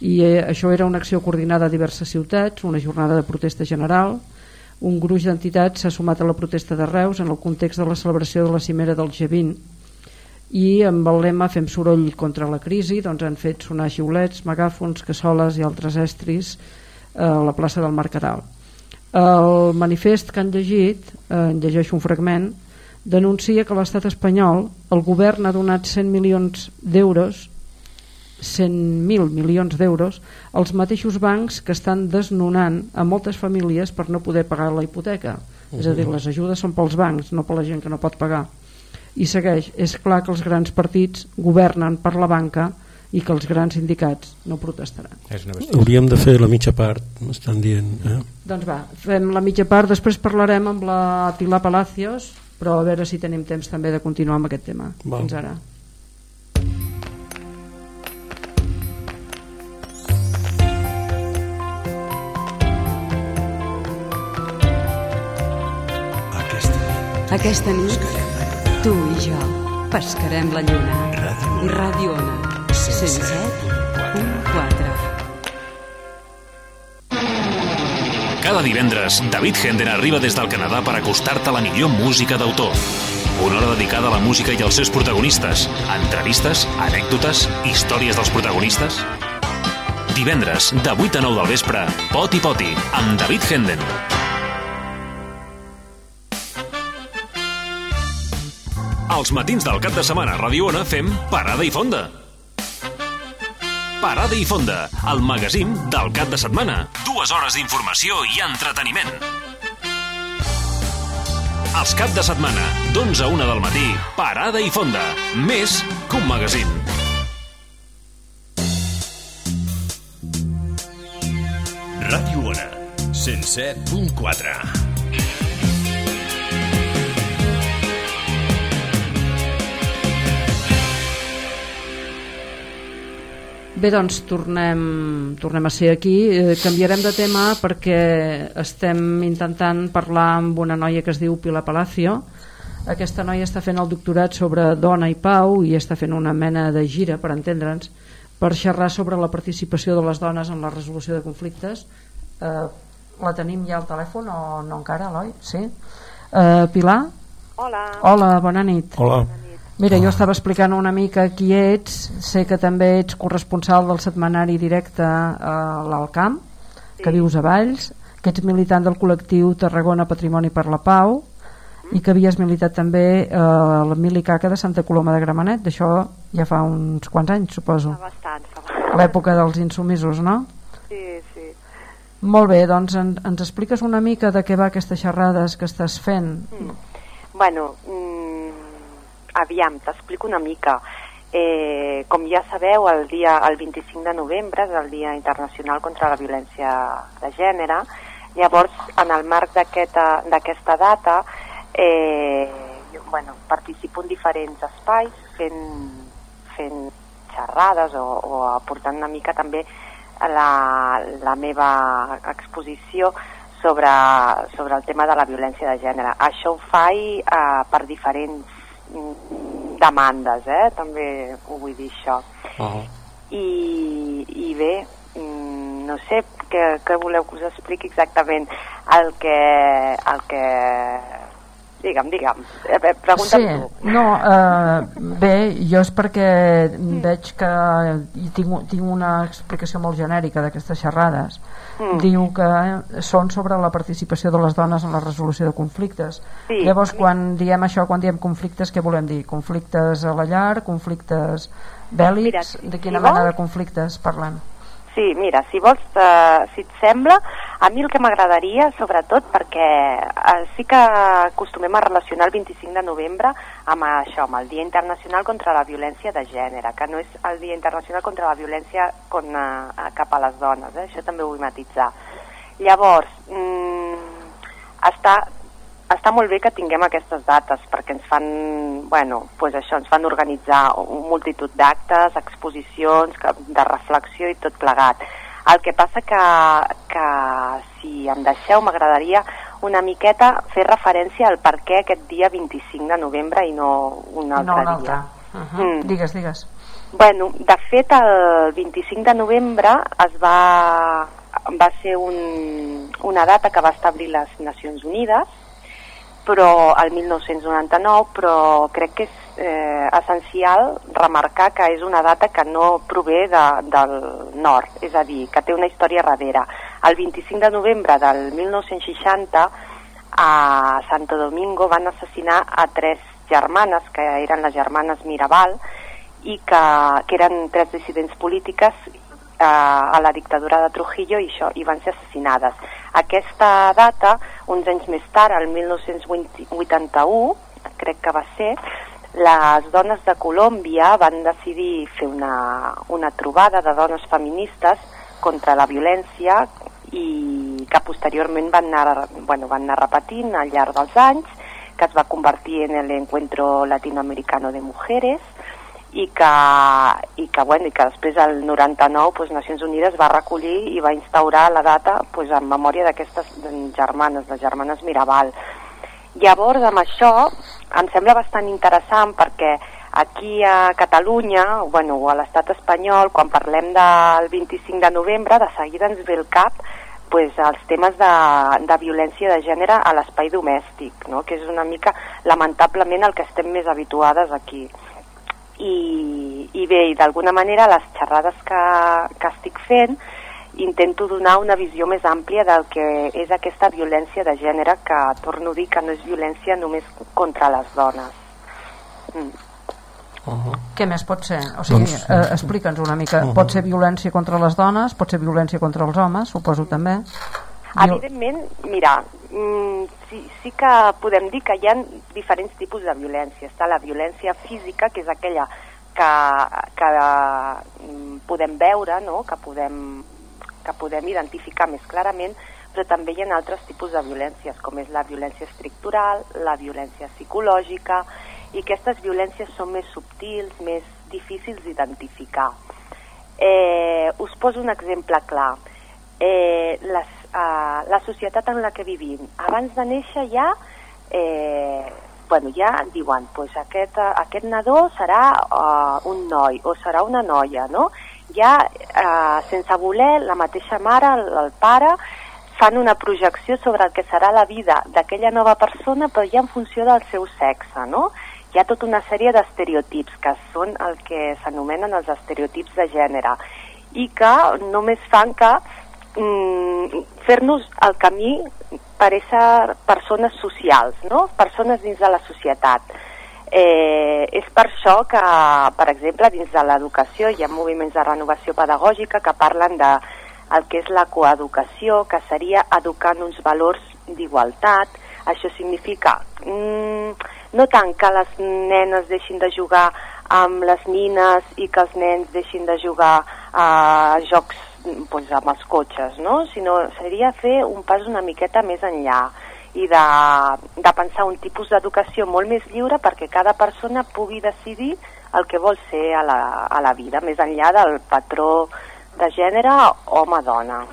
I eh, això era una acció coordinada a diverses ciutats, una jornada de protesta general, un gruix d'entitats s'ha sumat a la protesta de Reus en el context de la celebració de la cimera del G20 i amb el lema Fem soroll contra la crisi doncs han fet sonar xiulets, megàfons, cassoles i altres estris a la plaça del Mercadal. El manifest que han llegit, eh, en llegeixo un fragment, denuncia que l'estat espanyol, el govern ha donat 100 milions d'euros 100.000 milions d'euros als mateixos bancs que estan desnonant a moltes famílies per no poder pagar la hipoteca. És a dir, les ajudes són pels bancs, no per la gent que no pot pagar. I segueix, és clar que els grans partits governen per la banca i que els grans sindicats no protestaran. És una bestiesa. Hauríem de fer la mitja part, m'estan dient. Eh? Doncs va, fem la mitja part, després parlarem amb la Pilar Palacios, però a veure si tenim temps també de continuar amb aquest tema. Val. Fins ara. Aquesta nit, tu i jo pescarem la lluna. I Ràdio Ona, 107.4. Cada divendres, David Henden arriba des del Canadà per acostar-te la millor música d'autor. Una hora dedicada a la música i als seus protagonistes. Entrevistes, anècdotes, històries dels protagonistes. Divendres, de 8 a 9 del vespre, Poti Poti, amb David Henden. Els matins del cap de setmana a Radio Ona fem Parada i Fonda. Parada i Fonda, el magazín del cap de setmana. Dues hores d'informació i entreteniment. Els cap de setmana, d'11 a 1 del matí, Parada i Fonda. Més que un magazín. Ràdio Ona, 107.4. Bé, doncs tornem, tornem a ser aquí. Eh, canviarem de tema perquè estem intentant parlar amb una noia que es diu Pilar Palacio. Aquesta noia està fent el doctorat sobre dona i pau i està fent una mena de gira, per entendre'ns, per xerrar sobre la participació de les dones en la resolució de conflictes. Eh, la tenim ja al telèfon o no encara, Eloi? Sí? Eh, Pilar? Hola. Hola, bona nit. Hola. Mira, jo estava explicant una mica qui ets, sé que també ets corresponsal del setmanari directe a l'Alcamp, que vius a Valls, que ets militant del col·lectiu Tarragona Patrimoni per la Pau i que havies militat també a la Milicaca de Santa Coloma de Gramenet, d'això ja fa uns quants anys, suposo. Fa bastant. L'època dels insumisos, no? Sí, sí. Molt bé, doncs en, ens expliques una mica de què va aquestes xerrades que estàs fent? Mm. Bueno, mm, aviam, t'explico una mica. Eh, com ja sabeu, el, dia, el 25 de novembre és el Dia Internacional contra la Violència de Gènere. Llavors, en el marc d'aquesta data, eh, jo, bueno, participo en diferents espais fent, fent xerrades o, o aportant una mica també la, la meva exposició sobre, sobre el tema de la violència de gènere. Això ho faig eh, per diferents demandes, eh? també ho vull dir això. Uh -huh. I, i bé, mm, no sé què, què voleu que us expliqui exactament el que, el que Digue'm, digue'm, eh, eh, pregunta'm sí, tu. no, eh, bé, jo és perquè veig que i tinc, tinc una explicació molt genèrica d'aquestes xerrades Mm. diu que són sobre la participació de les dones en la resolució de conflictes Sí. llavors quan diem això, quan diem conflictes què volem dir? conflictes a la llar, conflictes bèl·lics, Mira, de quina si mena vols- de conflictes parlen? Sí, mira, si vols, eh, si et sembla, a mi el que m'agradaria, sobretot perquè eh, sí que acostumem a relacionar el 25 de novembre amb això, amb el Dia Internacional contra la Violència de Gènere, que no és el Dia Internacional contra la Violència con, eh, cap a les dones, eh? això també ho vull matitzar. Llavors, mm, està està molt bé que tinguem aquestes dates perquè ens fan, bueno, pues això, ens fan organitzar un multitud d'actes, exposicions, de reflexió i tot plegat. El que passa que, que si em deixeu, m'agradaria una miqueta fer referència al per què aquest dia 25 de novembre i no un No, altre un dia. altre. Uh -huh. Mm. Digues, digues. Bueno, de fet, el 25 de novembre es va, va ser un, una data que va establir les Nacions Unides, però el 1999, però crec que és eh, essencial remarcar que és una data que no prové de, del nord, és a dir, que té una història darrere. El 25 de novembre del 1960 a Santo Domingo van assassinar a tres germanes, que eren les germanes Mirabal, i que, que eren tres dissidents polítiques eh, a la dictadura de Trujillo i, això, i van ser assassinades. Aquesta data, uns anys més tard, el 1981, crec que va ser, les dones de Colòmbia van decidir fer una, una trobada de dones feministes contra la violència i que posteriorment van anar, bueno, van anar repetint al llarg dels anys, que es va convertir en l'Encuentro Latinoamericano de Mujeres i que, i que, bueno, i que després el 99 pues, Nacions Unides va recollir i va instaurar la data pues, en memòria d'aquestes germanes, les germanes Mirabal. Llavors, amb això, em sembla bastant interessant perquè aquí a Catalunya, bueno, o a l'estat espanyol, quan parlem del 25 de novembre, de seguida ens ve el cap pues, els temes de, de violència de gènere a l'espai domèstic, no? que és una mica, lamentablement, el que estem més habituades aquí. I, i bé, i d'alguna manera les xerrades que, que estic fent intento donar una visió més àmplia del que és aquesta violència de gènere que, torno a dir, que no és violència només contra les dones. Mm. Què més pot ser? O sigui, Doncs- eh, explica'ns una mica. Uh-huh. Pot ser violència contra les dones, pot ser violència contra els homes, suposo també. Evidentment, mira, mm, sí, sí que podem dir que hi ha diferents tipus de violència. Està la violència física, que és aquella que, que mm, podem veure, no? que, podem, que podem identificar més clarament, però també hi ha altres tipus de violències, com és la violència estructural, la violència psicològica, i aquestes violències són més subtils, més difícils d'identificar. Eh, us poso un exemple clar. Eh, les, eh, la societat en la que vivim, abans de néixer ja, eh, bueno, ja diuen, pues aquest, eh, aquest nadó serà eh, un noi o serà una noia, no? Ja, eh, sense voler, la mateixa mare, el, el pare, fan una projecció sobre el que serà la vida d'aquella nova persona, però ja en funció del seu sexe, no? Hi ha tota una sèrie d'estereotips, que són el que s'anomenen els estereotips de gènere, i que només fan que mm, fer-nos el camí per ésser persones socials, no? persones dins de la societat. Eh, és per això que, per exemple, dins de l'educació hi ha moviments de renovació pedagògica que parlen de el que és la coeducació, que seria educar en uns valors d'igualtat. Això significa mm, no tant que les nenes deixin de jugar amb les nines i que els nens deixin de jugar a jocs doncs, amb els cotxes, no? sinó seria fer un pas una miqueta més enllà i de, de pensar un tipus d'educació molt més lliure perquè cada persona pugui decidir el que vol ser a la, a la vida, més enllà del patró de gènere home-dona.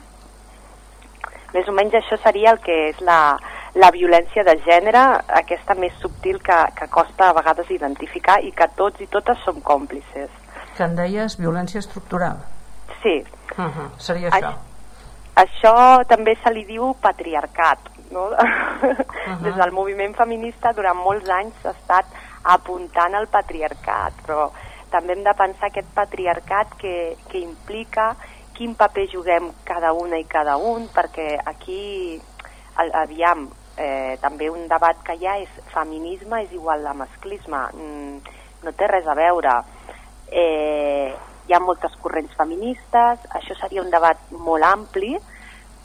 Més o menys això seria el que és la, la violència de gènere, aquesta més subtil que, que costa a vegades identificar i que tots i totes som còmplices. Que en deies violència estructural. Sí. Uh -huh. Seria això. Això també se li diu patriarcat, no? Uh -huh. Des del moviment feminista durant molts anys s'ha estat apuntant al patriarcat, però també hem de pensar aquest patriarcat que, que implica quin paper juguem cada una i cada un, perquè aquí, aviam, eh, també un debat que hi ha és feminisme és igual a masclisme, mm, no té res a veure. Eh, hi ha moltes corrents feministes, això seria un debat molt ampli,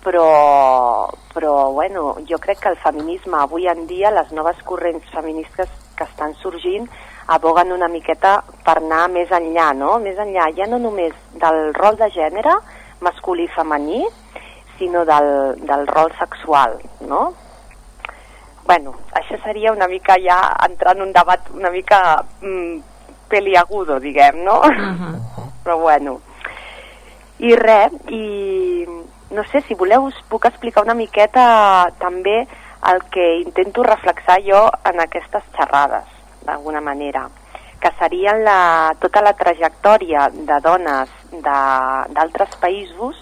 però, però bueno, jo crec que el feminisme avui en dia, les noves corrents feministes que estan sorgint, aboguen una miqueta per anar més enllà, no? Més enllà, ja no només del rol de gènere, masculí i femení, sinó del, del rol sexual, no? bueno, això seria una mica ja entrar en un debat una mica mm, peliagudo, diguem, no? Uh -huh. Però bueno. I res, i no sé, si voleu us puc explicar una miqueta també el que intento reflexar jo en aquestes xerrades, d'alguna manera, que serien la, tota la trajectòria de dones d'altres països,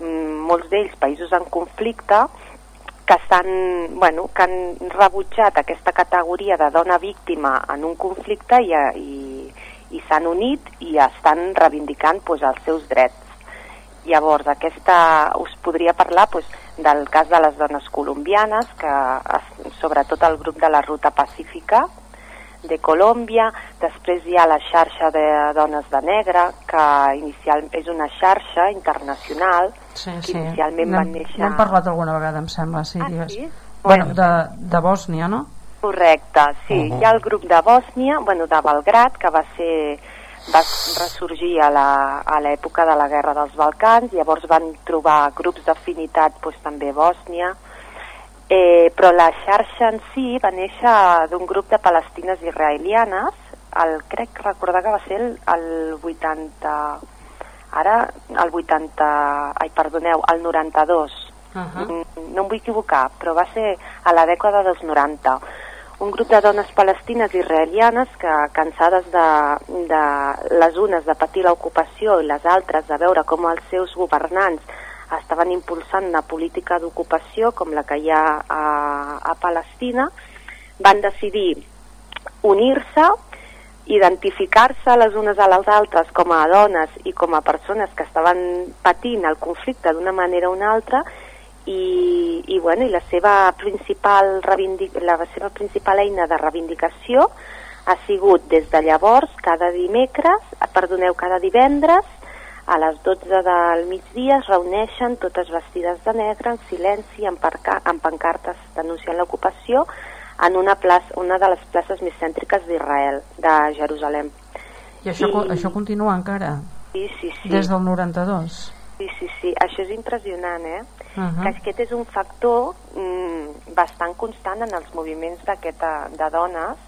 mm, molts d'ells països en conflicte, que, estan, bueno, que han rebutjat aquesta categoria de dona víctima en un conflicte i, i, i s'han unit i estan reivindicant pues, els seus drets. Llavors, aquesta, us podria parlar pues, del cas de les dones colombianes, que sobretot el grup de la Ruta Pacífica de Colòmbia, després hi ha la xarxa de dones de negre, que inicial és una xarxa internacional, sí, que sí. inicialment van néixer... N'hem parlat alguna vegada, em sembla, sí. Ah, sí? Bueno, Bueno. de, de Bòsnia, no? Correcte, sí. Uh -huh. Hi ha el grup de Bòsnia, bueno, de Belgrat, que va ser va ressorgir a l'època de la Guerra dels Balcans, llavors van trobar grups d'afinitat doncs, també a Bòsnia, eh, però la xarxa en si va néixer d'un grup de palestines israelianes, el, crec recordar que va ser el, el 80... Ara, el 80... Ai, perdoneu, el 92. Uh -huh. No em vull equivocar, però va ser a la dècada dels 90. Un grup de dones palestines israelianes que, cansades de, de les unes de patir l'ocupació i les altres de veure com els seus governants estaven impulsant una política d'ocupació com la que hi ha a, a Palestina, van decidir unir-se, identificar-se les unes a les altres com a dones i com a persones que estaven patint el conflicte d'una manera o una altra i, i, bueno, i la seva principal la seva principal eina de reivindicació ha sigut des de llavors cada dimecres, perdoneu, cada divendres a les 12 del migdia es reuneixen totes vestides de negre en silenci amb, parca, amb pancartes denunciant l'ocupació en una, plaça, una de les places més cèntriques d'Israel, de Jerusalem. I això, I... això continua encara, Sí, sí, sí. des del 92. Sí, sí, sí, això és impressionant, eh? Uh -huh. Que aquest és un factor mm, bastant constant en els moviments d'aquesta de dones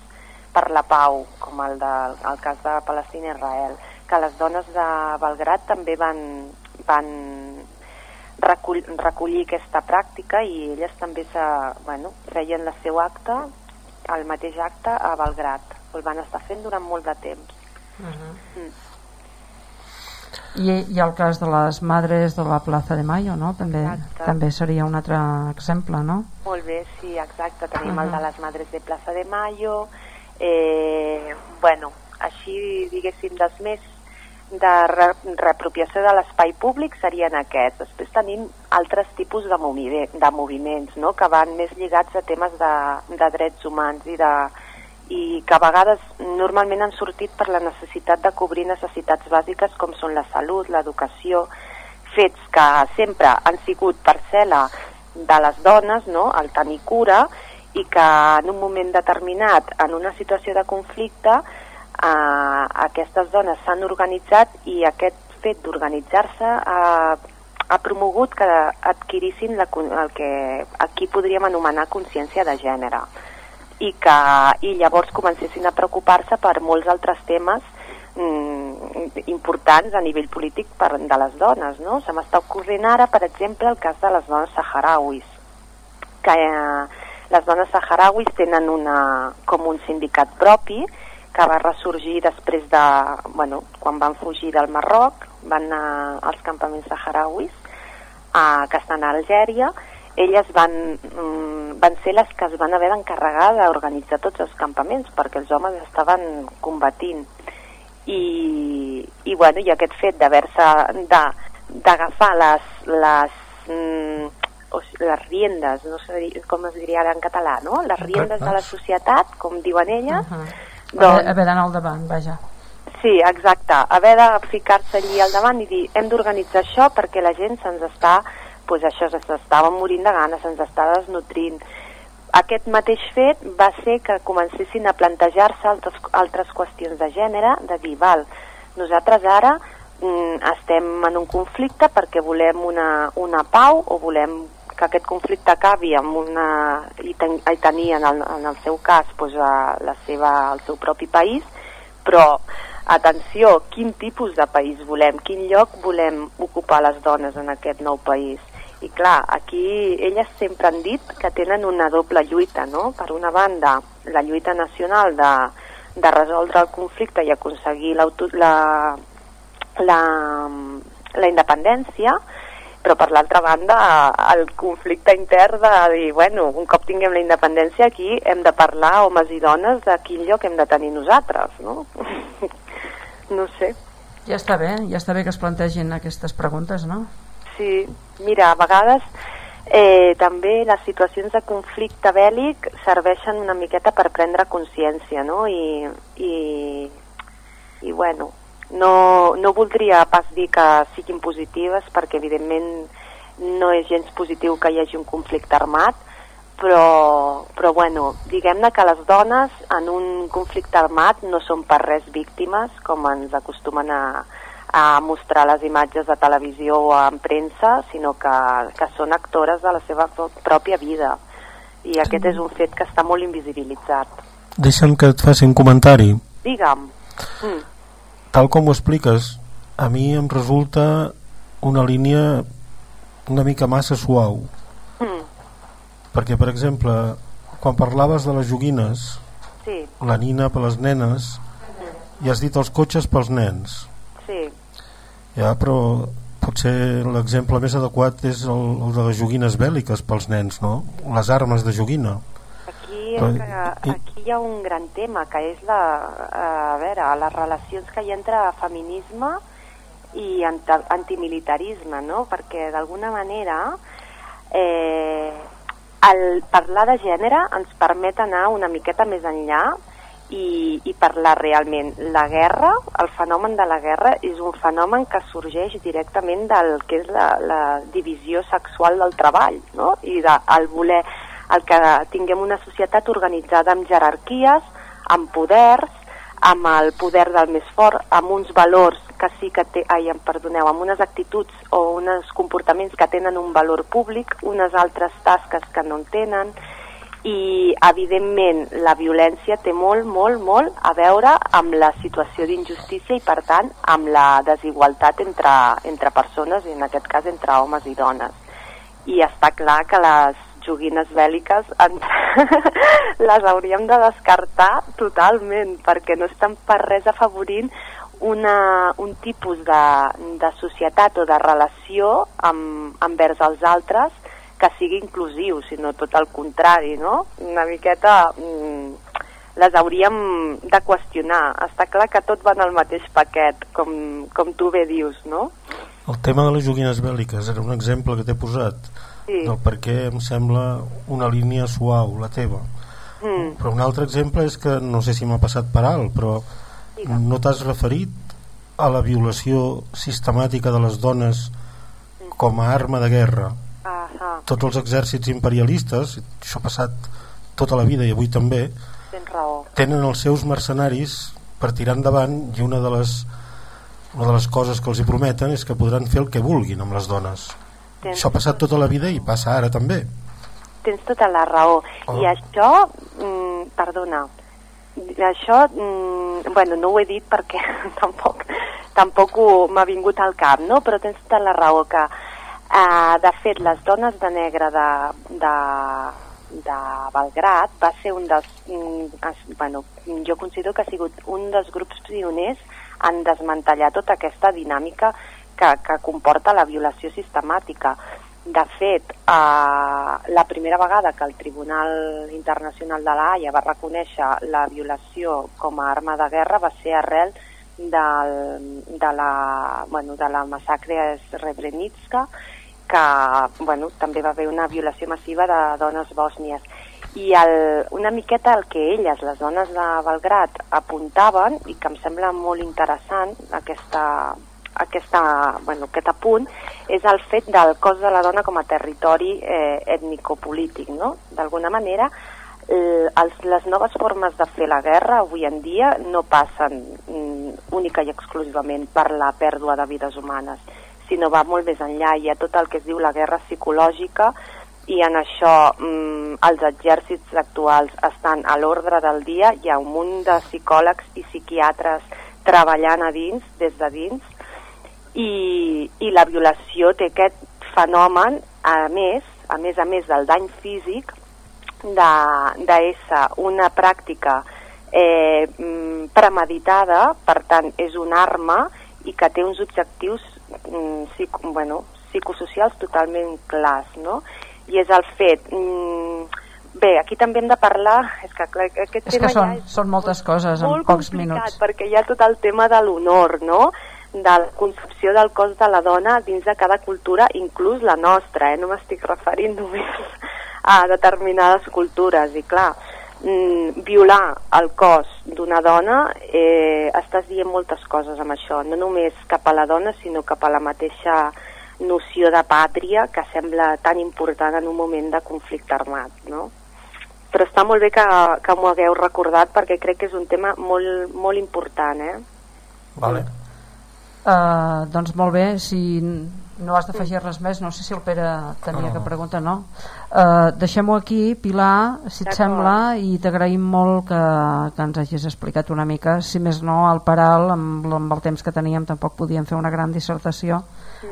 per la pau, com el del el cas de Palestina i Israel, que les dones de Belgrat també van, van recull, recollir aquesta pràctica i elles també se, bueno, feien el seu acte, el mateix acte a Belgrat. El van estar fent durant molt de temps. Uh -huh. Mm. I, I el cas de les madres de la plaça de Mayo, no? També, Exacte. també seria un altre exemple, no? Molt bé, sí, exacte. Tenim Ahà. el de les Madres de Plaça de Mayo. Eh, bueno, així, diguéssim, dels més de re reapropiació de l'espai públic serien aquests. Després tenim altres tipus de, movi de moviments no? que van més lligats a temes de, de drets humans i, de, i que a vegades normalment han sortit per la necessitat de cobrir necessitats bàsiques com són la salut, l'educació, fets que sempre han sigut parcel·la de les dones, no? el tenir cura, i que en un moment determinat, en una situació de conflicte, eh, aquestes dones s'han organitzat i aquest fet d'organitzar-se ha, ha promogut que adquirissin la, el que aquí podríem anomenar consciència de gènere i que i llavors comencessin a preocupar-se per molts altres temes mm, importants a nivell polític per, de les dones. No? Se m'està ocorrent ara, per exemple, el cas de les dones saharauis, que eh, les dones saharauis tenen una, com un sindicat propi que va ressorgir després de, bueno, quan van fugir del Marroc, van anar als campaments saharauis, eh, que estan a Algèria, elles van, mm, van ser les que es van haver d'encarregar d'organitzar tots els campaments perquè els homes estaven combatint i, i, bueno, i aquest fet d'haver-se de- d'agafar les, les, mm, les riendes, no sé com es diria ara en català, no? les riendes de la societat, com diuen elles, Uh -huh. doncs, Haver d'anar al davant, vaja. Sí, exacte. Haver de ficar-se allí al davant i dir hem d'organitzar això perquè la gent se'ns està, pues això, s'estava morint de gana, se'ns està desnutrint. Aquest mateix fet va ser que comencessin a plantejar-se altres, altres qüestions de gènere, de dir, val, nosaltres ara mm, estem en un conflicte perquè volem una, una pau o volem que aquest conflicte acabi amb una, i, ten, i tenir en el, en el seu cas pues, a la seva, el seu propi país, però atenció, quin tipus de país volem, quin lloc volem ocupar les dones en aquest nou país. I clar, aquí elles sempre han dit que tenen una doble lluita, no? Per una banda, la lluita nacional de, de resoldre el conflicte i aconseguir la, la, la independència, però per l'altra banda el conflicte intern de dir, bueno, un cop tinguem la independència aquí hem de parlar homes i dones de quin lloc hem de tenir nosaltres, no? no sé. Ja està bé, ja està bé que es plantegin aquestes preguntes, no? Sí, mira, a vegades eh, també les situacions de conflicte bèl·lic serveixen una miqueta per prendre consciència, no? I, i, i bueno, no, no voldria pas dir que siguin positives perquè evidentment no és gens positiu que hi hagi un conflicte armat però, però bueno, diguem-ne que les dones en un conflicte armat no són per res víctimes com ens acostumen a, a mostrar les imatges de televisió o en premsa, sinó que, que són actores de la seva pròpia vida i aquest és un fet que està molt invisibilitzat. Deixa'm que et faci un comentari. Digue'm. Mm tal com ho expliques, a mi em resulta una línia una mica massa suau. Mm. Perquè, per exemple, quan parlaves de les joguines, sí. la nina per les nenes, mm. i has dit els cotxes pels nens. Sí. Ja, però potser l'exemple més adequat és el, el de les joguines bèl·liques pels nens, no? Les armes de joguina és que aquí hi ha un gran tema, que és la, a veure, les relacions que hi ha entre feminisme i antimilitarisme, no? Perquè d'alguna manera eh, el parlar de gènere ens permet anar una miqueta més enllà i, i parlar realment. La guerra, el fenomen de la guerra, és un fenomen que sorgeix directament del que és la, la divisió sexual del treball, no? I de, el voler el que tinguem una societat organitzada amb jerarquies, amb poders, amb el poder del més fort, amb uns valors que sí que té, ai, perdoneu, amb unes actituds o uns comportaments que tenen un valor públic, unes altres tasques que no en tenen, i evidentment la violència té molt, molt, molt a veure amb la situació d'injustícia i per tant amb la desigualtat entre, entre persones i en aquest cas entre homes i dones. I està clar que les joguines bèl·liques les hauríem de descartar totalment perquè no estan per res afavorint una, un tipus de, de societat o de relació amb, envers els altres que sigui inclusiu, sinó tot el contrari, no? Una miqueta mm, les hauríem de qüestionar. Està clar que tot va en el mateix paquet, com, com tu bé dius, no? El tema de les joguines bèl·liques era un exemple que t'he posat sí. del per què em sembla una línia suau, la teva. Mm. Però un altre exemple és que, no sé si m'ha passat per alt, però Digue. no t'has referit a la violació sistemàtica de les dones com a arma de guerra. Tots els exèrcits imperialistes, això ha passat tota la vida i avui també, raó. tenen els seus mercenaris per tirar endavant i una de les una de les coses que els hi prometen és que podran fer el que vulguin amb les dones Tens... Això ha passat tota la vida i passa ara també. Tens tota la raó. Oh. I això, mm, perdona, això, mm, bueno, no ho he dit perquè tampoc, tampoc m'ha vingut al cap, no? però tens tota la raó que, eh, de fet, les dones de negre de, de, de Belgrat va ser un dels, bueno, jo considero que ha sigut un dels grups pioners en desmantellar tota aquesta dinàmica que, que comporta la violació sistemàtica. De fet, eh, la primera vegada que el Tribunal Internacional de la va reconèixer la violació com a arma de guerra va ser arrel del, de, la, bueno, de la massacre Srebrenica, que bueno, també va haver una violació massiva de dones bòsnies. I el, una miqueta el que elles, les dones de Belgrat, apuntaven, i que em sembla molt interessant aquesta, aquesta, bueno, aquest apunt és el fet del cos de la dona com a territori eh, ètnico-polític. No? D'alguna manera, els, les noves formes de fer la guerra avui en dia no passen mm, única i exclusivament per la pèrdua de vides humanes, sinó va molt més enllà. Hi ha tot el que es diu la guerra psicològica i en això mm, els exèrcits actuals estan a l'ordre del dia, hi ha un munt de psicòlegs i psiquiatres treballant a dins, des de dins, i, i la violació té aquest fenomen, a més, a més a més del dany físic, d'ésser una pràctica eh, mm, premeditada, per tant és una arma i que té uns objectius psic, bueno, psicosocials totalment clars, no? I és el fet... Mm, bé, aquí també hem de parlar... És que clar, aquest és tema que són, ja és són moltes coses en pocs minuts. perquè hi ha tot el tema de l'honor, no? de la concepció del cos de la dona dins de cada cultura, inclús la nostra, eh? no m'estic referint només a determinades cultures, i clar, mm, violar el cos d'una dona eh, estàs dient moltes coses amb això, no només cap a la dona sinó cap a la mateixa noció de pàtria que sembla tan important en un moment de conflicte armat no? però està molt bé que, que m'ho hagueu recordat perquè crec que és un tema molt, molt important eh? vale. Uh, doncs molt bé, si no has d'afegir res més, no sé si el Pere tenia No. que pregunta, no? Uh, Deixem-ho aquí, Pilar, si et sembla, i t'agraïm molt que, que ens hagis explicat una mica, si més no, al Paral, amb, amb el temps que teníem, tampoc podíem fer una gran dissertació,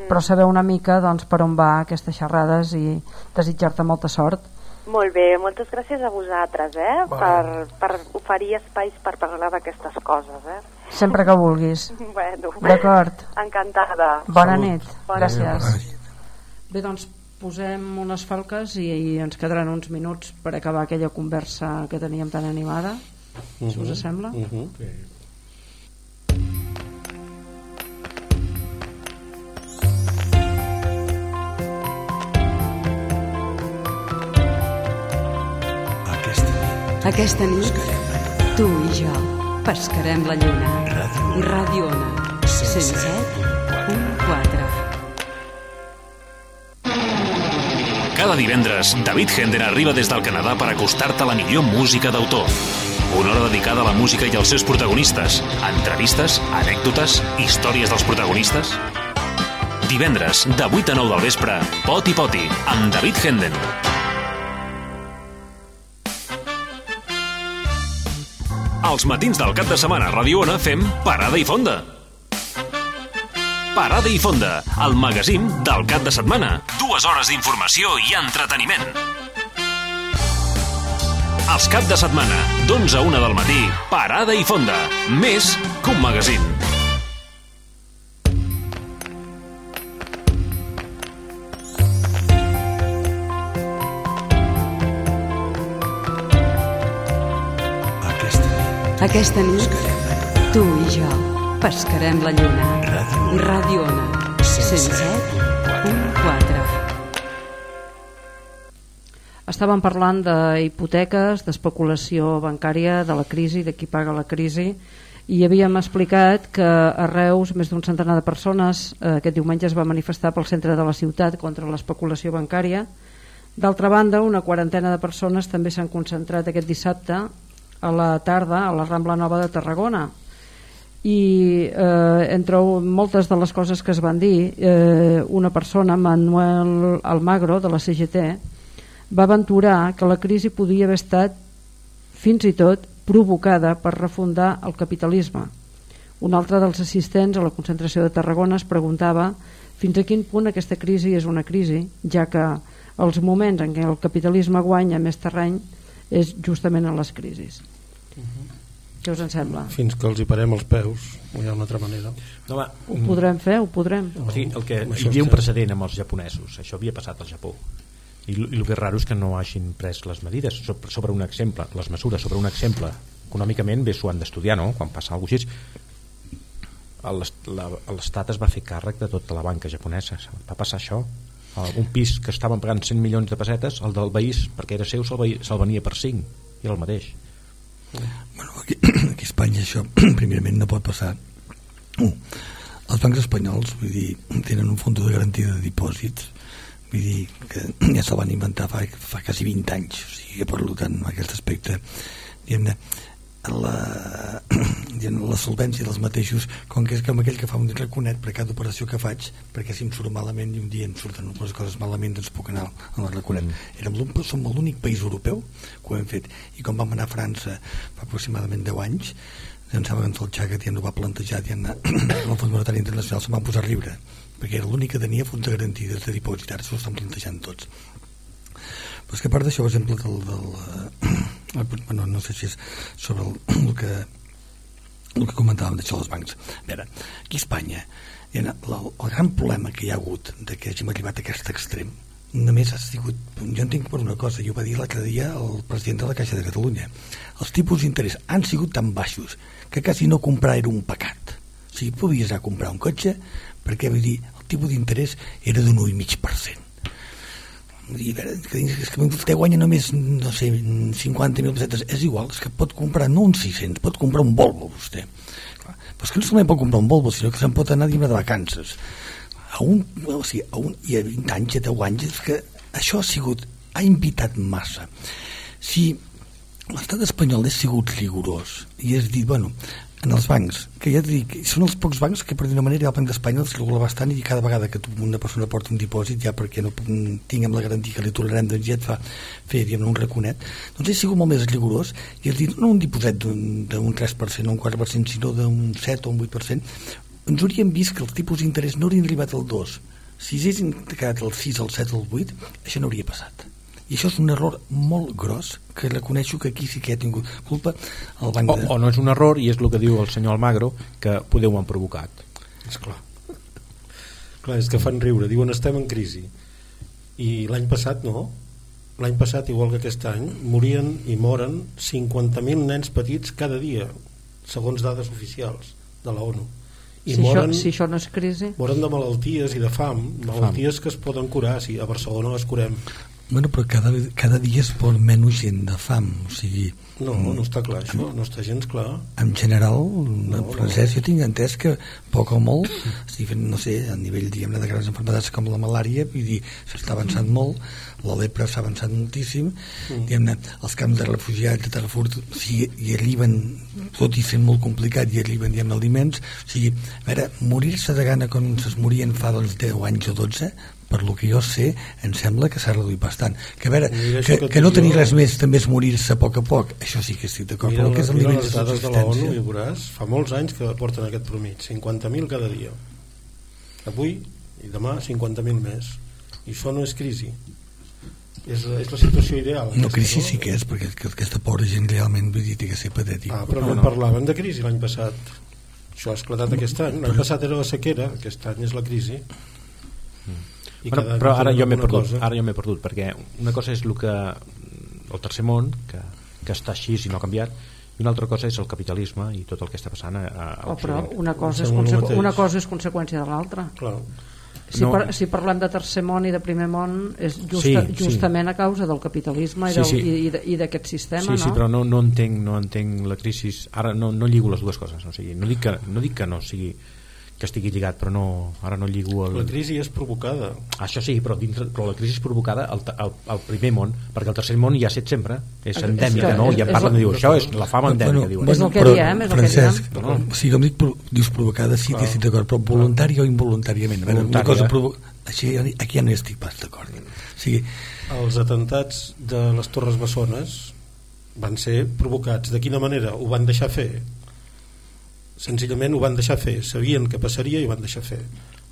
però saber una mica doncs, per on va aquestes xerrades i desitjar-te molta sort. Molt bé, moltes gràcies a vosaltres eh? per, per oferir espais per parlar d'aquestes coses eh? Sempre que vulguis. bueno, D'acord. encantada Bona Salut. nit. Bona Gràcies. Bé, doncs posem unes falques i, i ens quedaran uns minuts per acabar aquella conversa que teníem tan animada, si us sembla. Uh -huh. Aquesta nit, tu i jo pescarem la lluna. I Ràdio Ona, 107.4. Cada divendres, David Hender arriba des del Canadà per acostar-te a la millor música d'autor. Una hora dedicada a la música i als seus protagonistes. Entrevistes, anècdotes, històries dels protagonistes. Divendres, de 8 a 9 del vespre, Poti Poti, amb David Henden. Als matins del cap de setmana a Radio Ona fem Parada i Fonda. Parada i Fonda, el magazín del cap de setmana. Dues hores d'informació i entreteniment. Els cap de setmana, d'11 a 1 del matí, Parada i Fonda. Més que un magazín. Aquesta nit, tu i jo pescarem la lluna. Ràdio Ona, 107.4. Estàvem parlant d'hipoteques, d'especulació bancària, de la crisi, de qui paga la crisi, i havíem explicat que a Reus més d'un centenar de persones eh, aquest diumenge es va manifestar pel centre de la ciutat contra l'especulació bancària. D'altra banda, una quarantena de persones també s'han concentrat aquest dissabte a la tarda a la Rambla Nova de Tarragona. I eh, entre moltes de les coses que es van dir eh, una persona, Manuel Almagro de la CGT va aventurar que la crisi podia haver estat fins i tot provocada per refundar el capitalisme. Un altre dels assistents a la concentració de Tarragona es preguntava fins a quin punt aquesta crisi és una crisi ja que els moments en què el capitalisme guanya més terreny és justament en les crisis. Què us en sembla? fins que els hi parem els peus no hi ha una altra manera. No, home, ho podrem fer? ho podrem? o sigui, el que, hi havia un precedent amb els japonesos. Això havia passat al Japó. I, i el que és raro és que no hagin pres les medides. Sobre, sobre un exemple, les mesures sobre un exemple econòmicament bé s'ho han d'estudiar no? quan passa alguna cosa així l'Estat es va fer càrrec de tota la banca japonesa. Va passar això Eh, un pis que estaven pagant 100 milions de pessetes el del veí perquè era seu se'l se'l venia per 5 i el mateix. Bueno, aquí, aquí a Espanya això primerament no pot passar. Uh, els bancs espanyols vull dir, tenen un fons de garantia de dipòsits vull dir que ja se'l van inventar fa, fa quasi 20 anys o sigui que per tant en aquest aspecte diguem-ne la, diguem, la solvència dels mateixos com que és com aquell que fa un raconet per cada operació que faig perquè si em surt malament i un dia em surten les coses malament doncs puc anar al raconet. Mm. Érem som l'únic país europeu que ho hem fet. I com vam anar a França fa aproximadament 10 anys em sembla que en Solchaga ja no va plantejar ja anar al Fons Monetari Internacional se'n van posar a riure perquè era l'únic que tenia fons de garantides de dipòsit. Ara s'ho estan plantejant tots. Però és que a part d'això, per exemple, del, del, bueno, no sé si és sobre el, el que el que comentàvem d'això dels bancs. A veure, aquí a Espanya, el, el gran problema que hi ha hagut de que hàgim arribat a aquest extrem només ha sigut, jo entenc per una cosa i ho va dir l'altre dia el president de la Caixa de Catalunya els tipus d'interès han sigut tan baixos que quasi no comprar era un pecat o sigui, podies anar a comprar un cotxe perquè vull dir, el tipus d'interès era d'un 1,5% Veure, que és que vostè guanya només, no sé, 50.000 pessetes, és igual, és que pot comprar no un 600, pot comprar un Volvo vostè. Clar, Però és que no solament pot comprar un Volvo, sinó que se'n pot anar a de vacances. A un, o sigui, a un, i a 20 anys, a 10 anys, és que això ha sigut, ha invitat massa. Si l'estat espanyol és sigut rigorós i és dit, bueno, en els bancs, que ja et dic, són els pocs bancs que per d'una manera el Banc d'Espanya els regula bastant i cada vegada que tu, una persona porta un dipòsit ja perquè no tinguem la garantia que li tornarem doncs ja et fa fer diguem, un raconet doncs he sigut molt més rigorós i has dit no un dipòsit d'un 3% o un 4% sinó d'un 7 o un 8% ens hauríem vist que els tipus d'interès no haurien arribat al 2 si haguessin quedat el 6, el 7 o el 8 això no hauria passat i això és un error molt gros que reconeixo que aquí sí que ha tingut culpa el banc o, de... o no és un error i és el que diu el senyor Almagro que podeu han provocat. És clar. Clar, és que fan riure, diuen estem en crisi. I l'any passat no. L'any passat igual que aquest any morien i moren 50.000 nens petits cada dia segons dades oficials de la ONU. I si, moren, això, si això no és crisi moren de malalties i de fam. malalties que es poden curar. Si a Barcelona les curem Bueno, però cada, cada dia es pot menys gent de fam, o sigui... no, no està clar això, no està gens clar En general, no, francès, jo tinc entès que poc o molt, si no sé, a nivell diguem de grans enfermedats com la malària, vull dir, s'està avançant molt, la lepra s'ha avançat moltíssim, mm. diguem els camps de refugiats, de Tarrafurt, o sigui, hi arriben, tot i sent molt complicat, hi arriben, diguem aliments, o sigui, a veure, morir-se de gana com es morien fa doncs, 10 anys o 12, per lo que jo sé, em sembla que s'ha reduït bastant. Que a veure, Mira que, que que no tenir res més també és morir-se a poc a poc, això sí que estic d'acord, però el que és el mira nivell les de dades de la ONU i subsistència... veuràs, fa molts anys que porten aquest promig, 50.000 cada dia. Avui i demà 50.000 més. I això no és crisi. És, és la situació ideal. No, crisi sí que és, perquè que aquesta pobra gent realment vull dir, té que ser patètic. Ah, però no, no. parlaven de crisi l'any passat. Això ha esclatat aquest any. L'any passat era la sequera, aquest any és la crisi. I any però ara jo m'he perdut, cosa. ara jo m'he perdut perquè una cosa és el que el tercer món que, que està així i no ha canviat i una altra cosa és el capitalisme i tot el que està passant a, a oh, però una cosa, és consequ... una cosa és conseqüència de l'altra Clar. si, No. par si parlem de tercer món i de primer món és justa, Sí, sí. justament a causa del capitalisme Sí, sí. i, de- i d'aquest sistema Sí, sí, no? però no, no, entenc, no entenc la crisi ara no, no lligo les dues coses o sigui, no, dic que, no dic que no sigui que estigui lligat però no, ara no lligo el... La crisi és provocada. això sí, però, dintre, però la crisi és provocada al, al, al primer món perquè el tercer món ja ha set sempre és endèmica, no? Ja és parlen de dir, això és la fama endèmica diuen. És el que però, diem, és el que Francesc, diem. no, no. sí, com dic, dius provocada, sí que estic d'acord, però voluntària o involuntàriament. Veure, una cosa provo... Així, aquí ja no estic pas d'acord. O sigui, Els atentats de les Torres Bessones van ser provocats. De quina manera? Ho van deixar fer. Senzillament ho van deixar fer. Sabien que passaria i ho van deixar fer.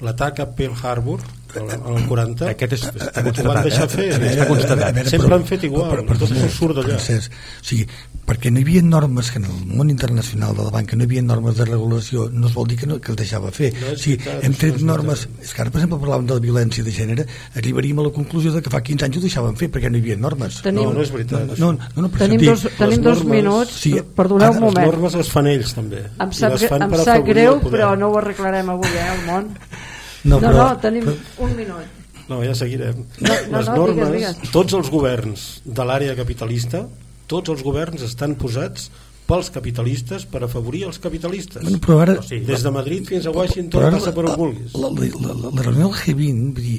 L'atac a Pearl Harbor, al, al 40, Aquest és- està ho van constatat, deixar eh? fer. veure, Està constatat. veure, Sempre però- han fet igual. però- però- Tot però- surt d'allà. Francesc, o sigui, perquè no hi havia normes que en el món internacional de la banca no hi havia normes de regulació no es vol dir que, no, que es deixava fer No o sigui, veritat, hem tret no normes és que ara per exemple parlàvem de la violència de gènere arribaríem a la conclusió de que fa 15 anys ho deixaven fer perquè no hi havia normes Tenim- No, no és veritat. no, no, no, no, tenim dos, tenim les dos normes- minuts Sí, perdoneu ara un Les moment normes les fan ells també. em I sap, les gre- fan em per sap greu el però no ho arreglarem avui eh, al món no, no, però, no, tenim però, un minut. No, ja seguirem. No, no, Les no, normes, digues, digues. tots els governs de l'àrea capitalista, tots els governs estan posats pels capitalistes per afavorir els capitalistes. Bueno, però ara- o sigui, des de Madrid fins a Washington Però ara passa per on vulguis. la, la, la, la, la reunió del G20 vull dir,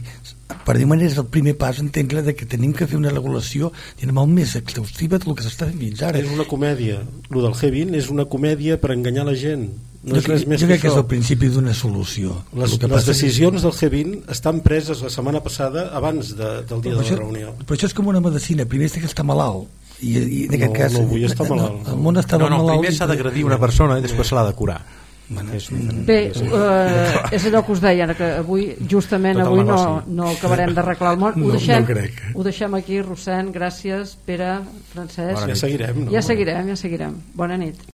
per dir manera és el primer pas entendre de que tenim que fer una regulació molt més exhaustiva del que s'està fent fins ara. És una comèdia. El del G20 és una comèdia per enganyar la gent no jo, és res més jo crec que és això. el principi d'una solució les, El que les és- decisions del G20 estan preses la setmana passada abans de, del dia però de això, la reunió però això és com una medicina primer té que estar malalt i, i en aquest No, cas no vull estar malalt. el món estava no, no, malalt primer s'ha d'agredir una persona i després se l'ha de curar és, Bé, eh, és allò que us deia, que avui, justament Tot avui no, no acabarem d'arreglar el món. Ho, No, deixem, no crec. ho deixem aquí, Rossent, gràcies, Pere, Francesc. ja seguirem no? Ja seguirem, ja seguirem. Bona nit.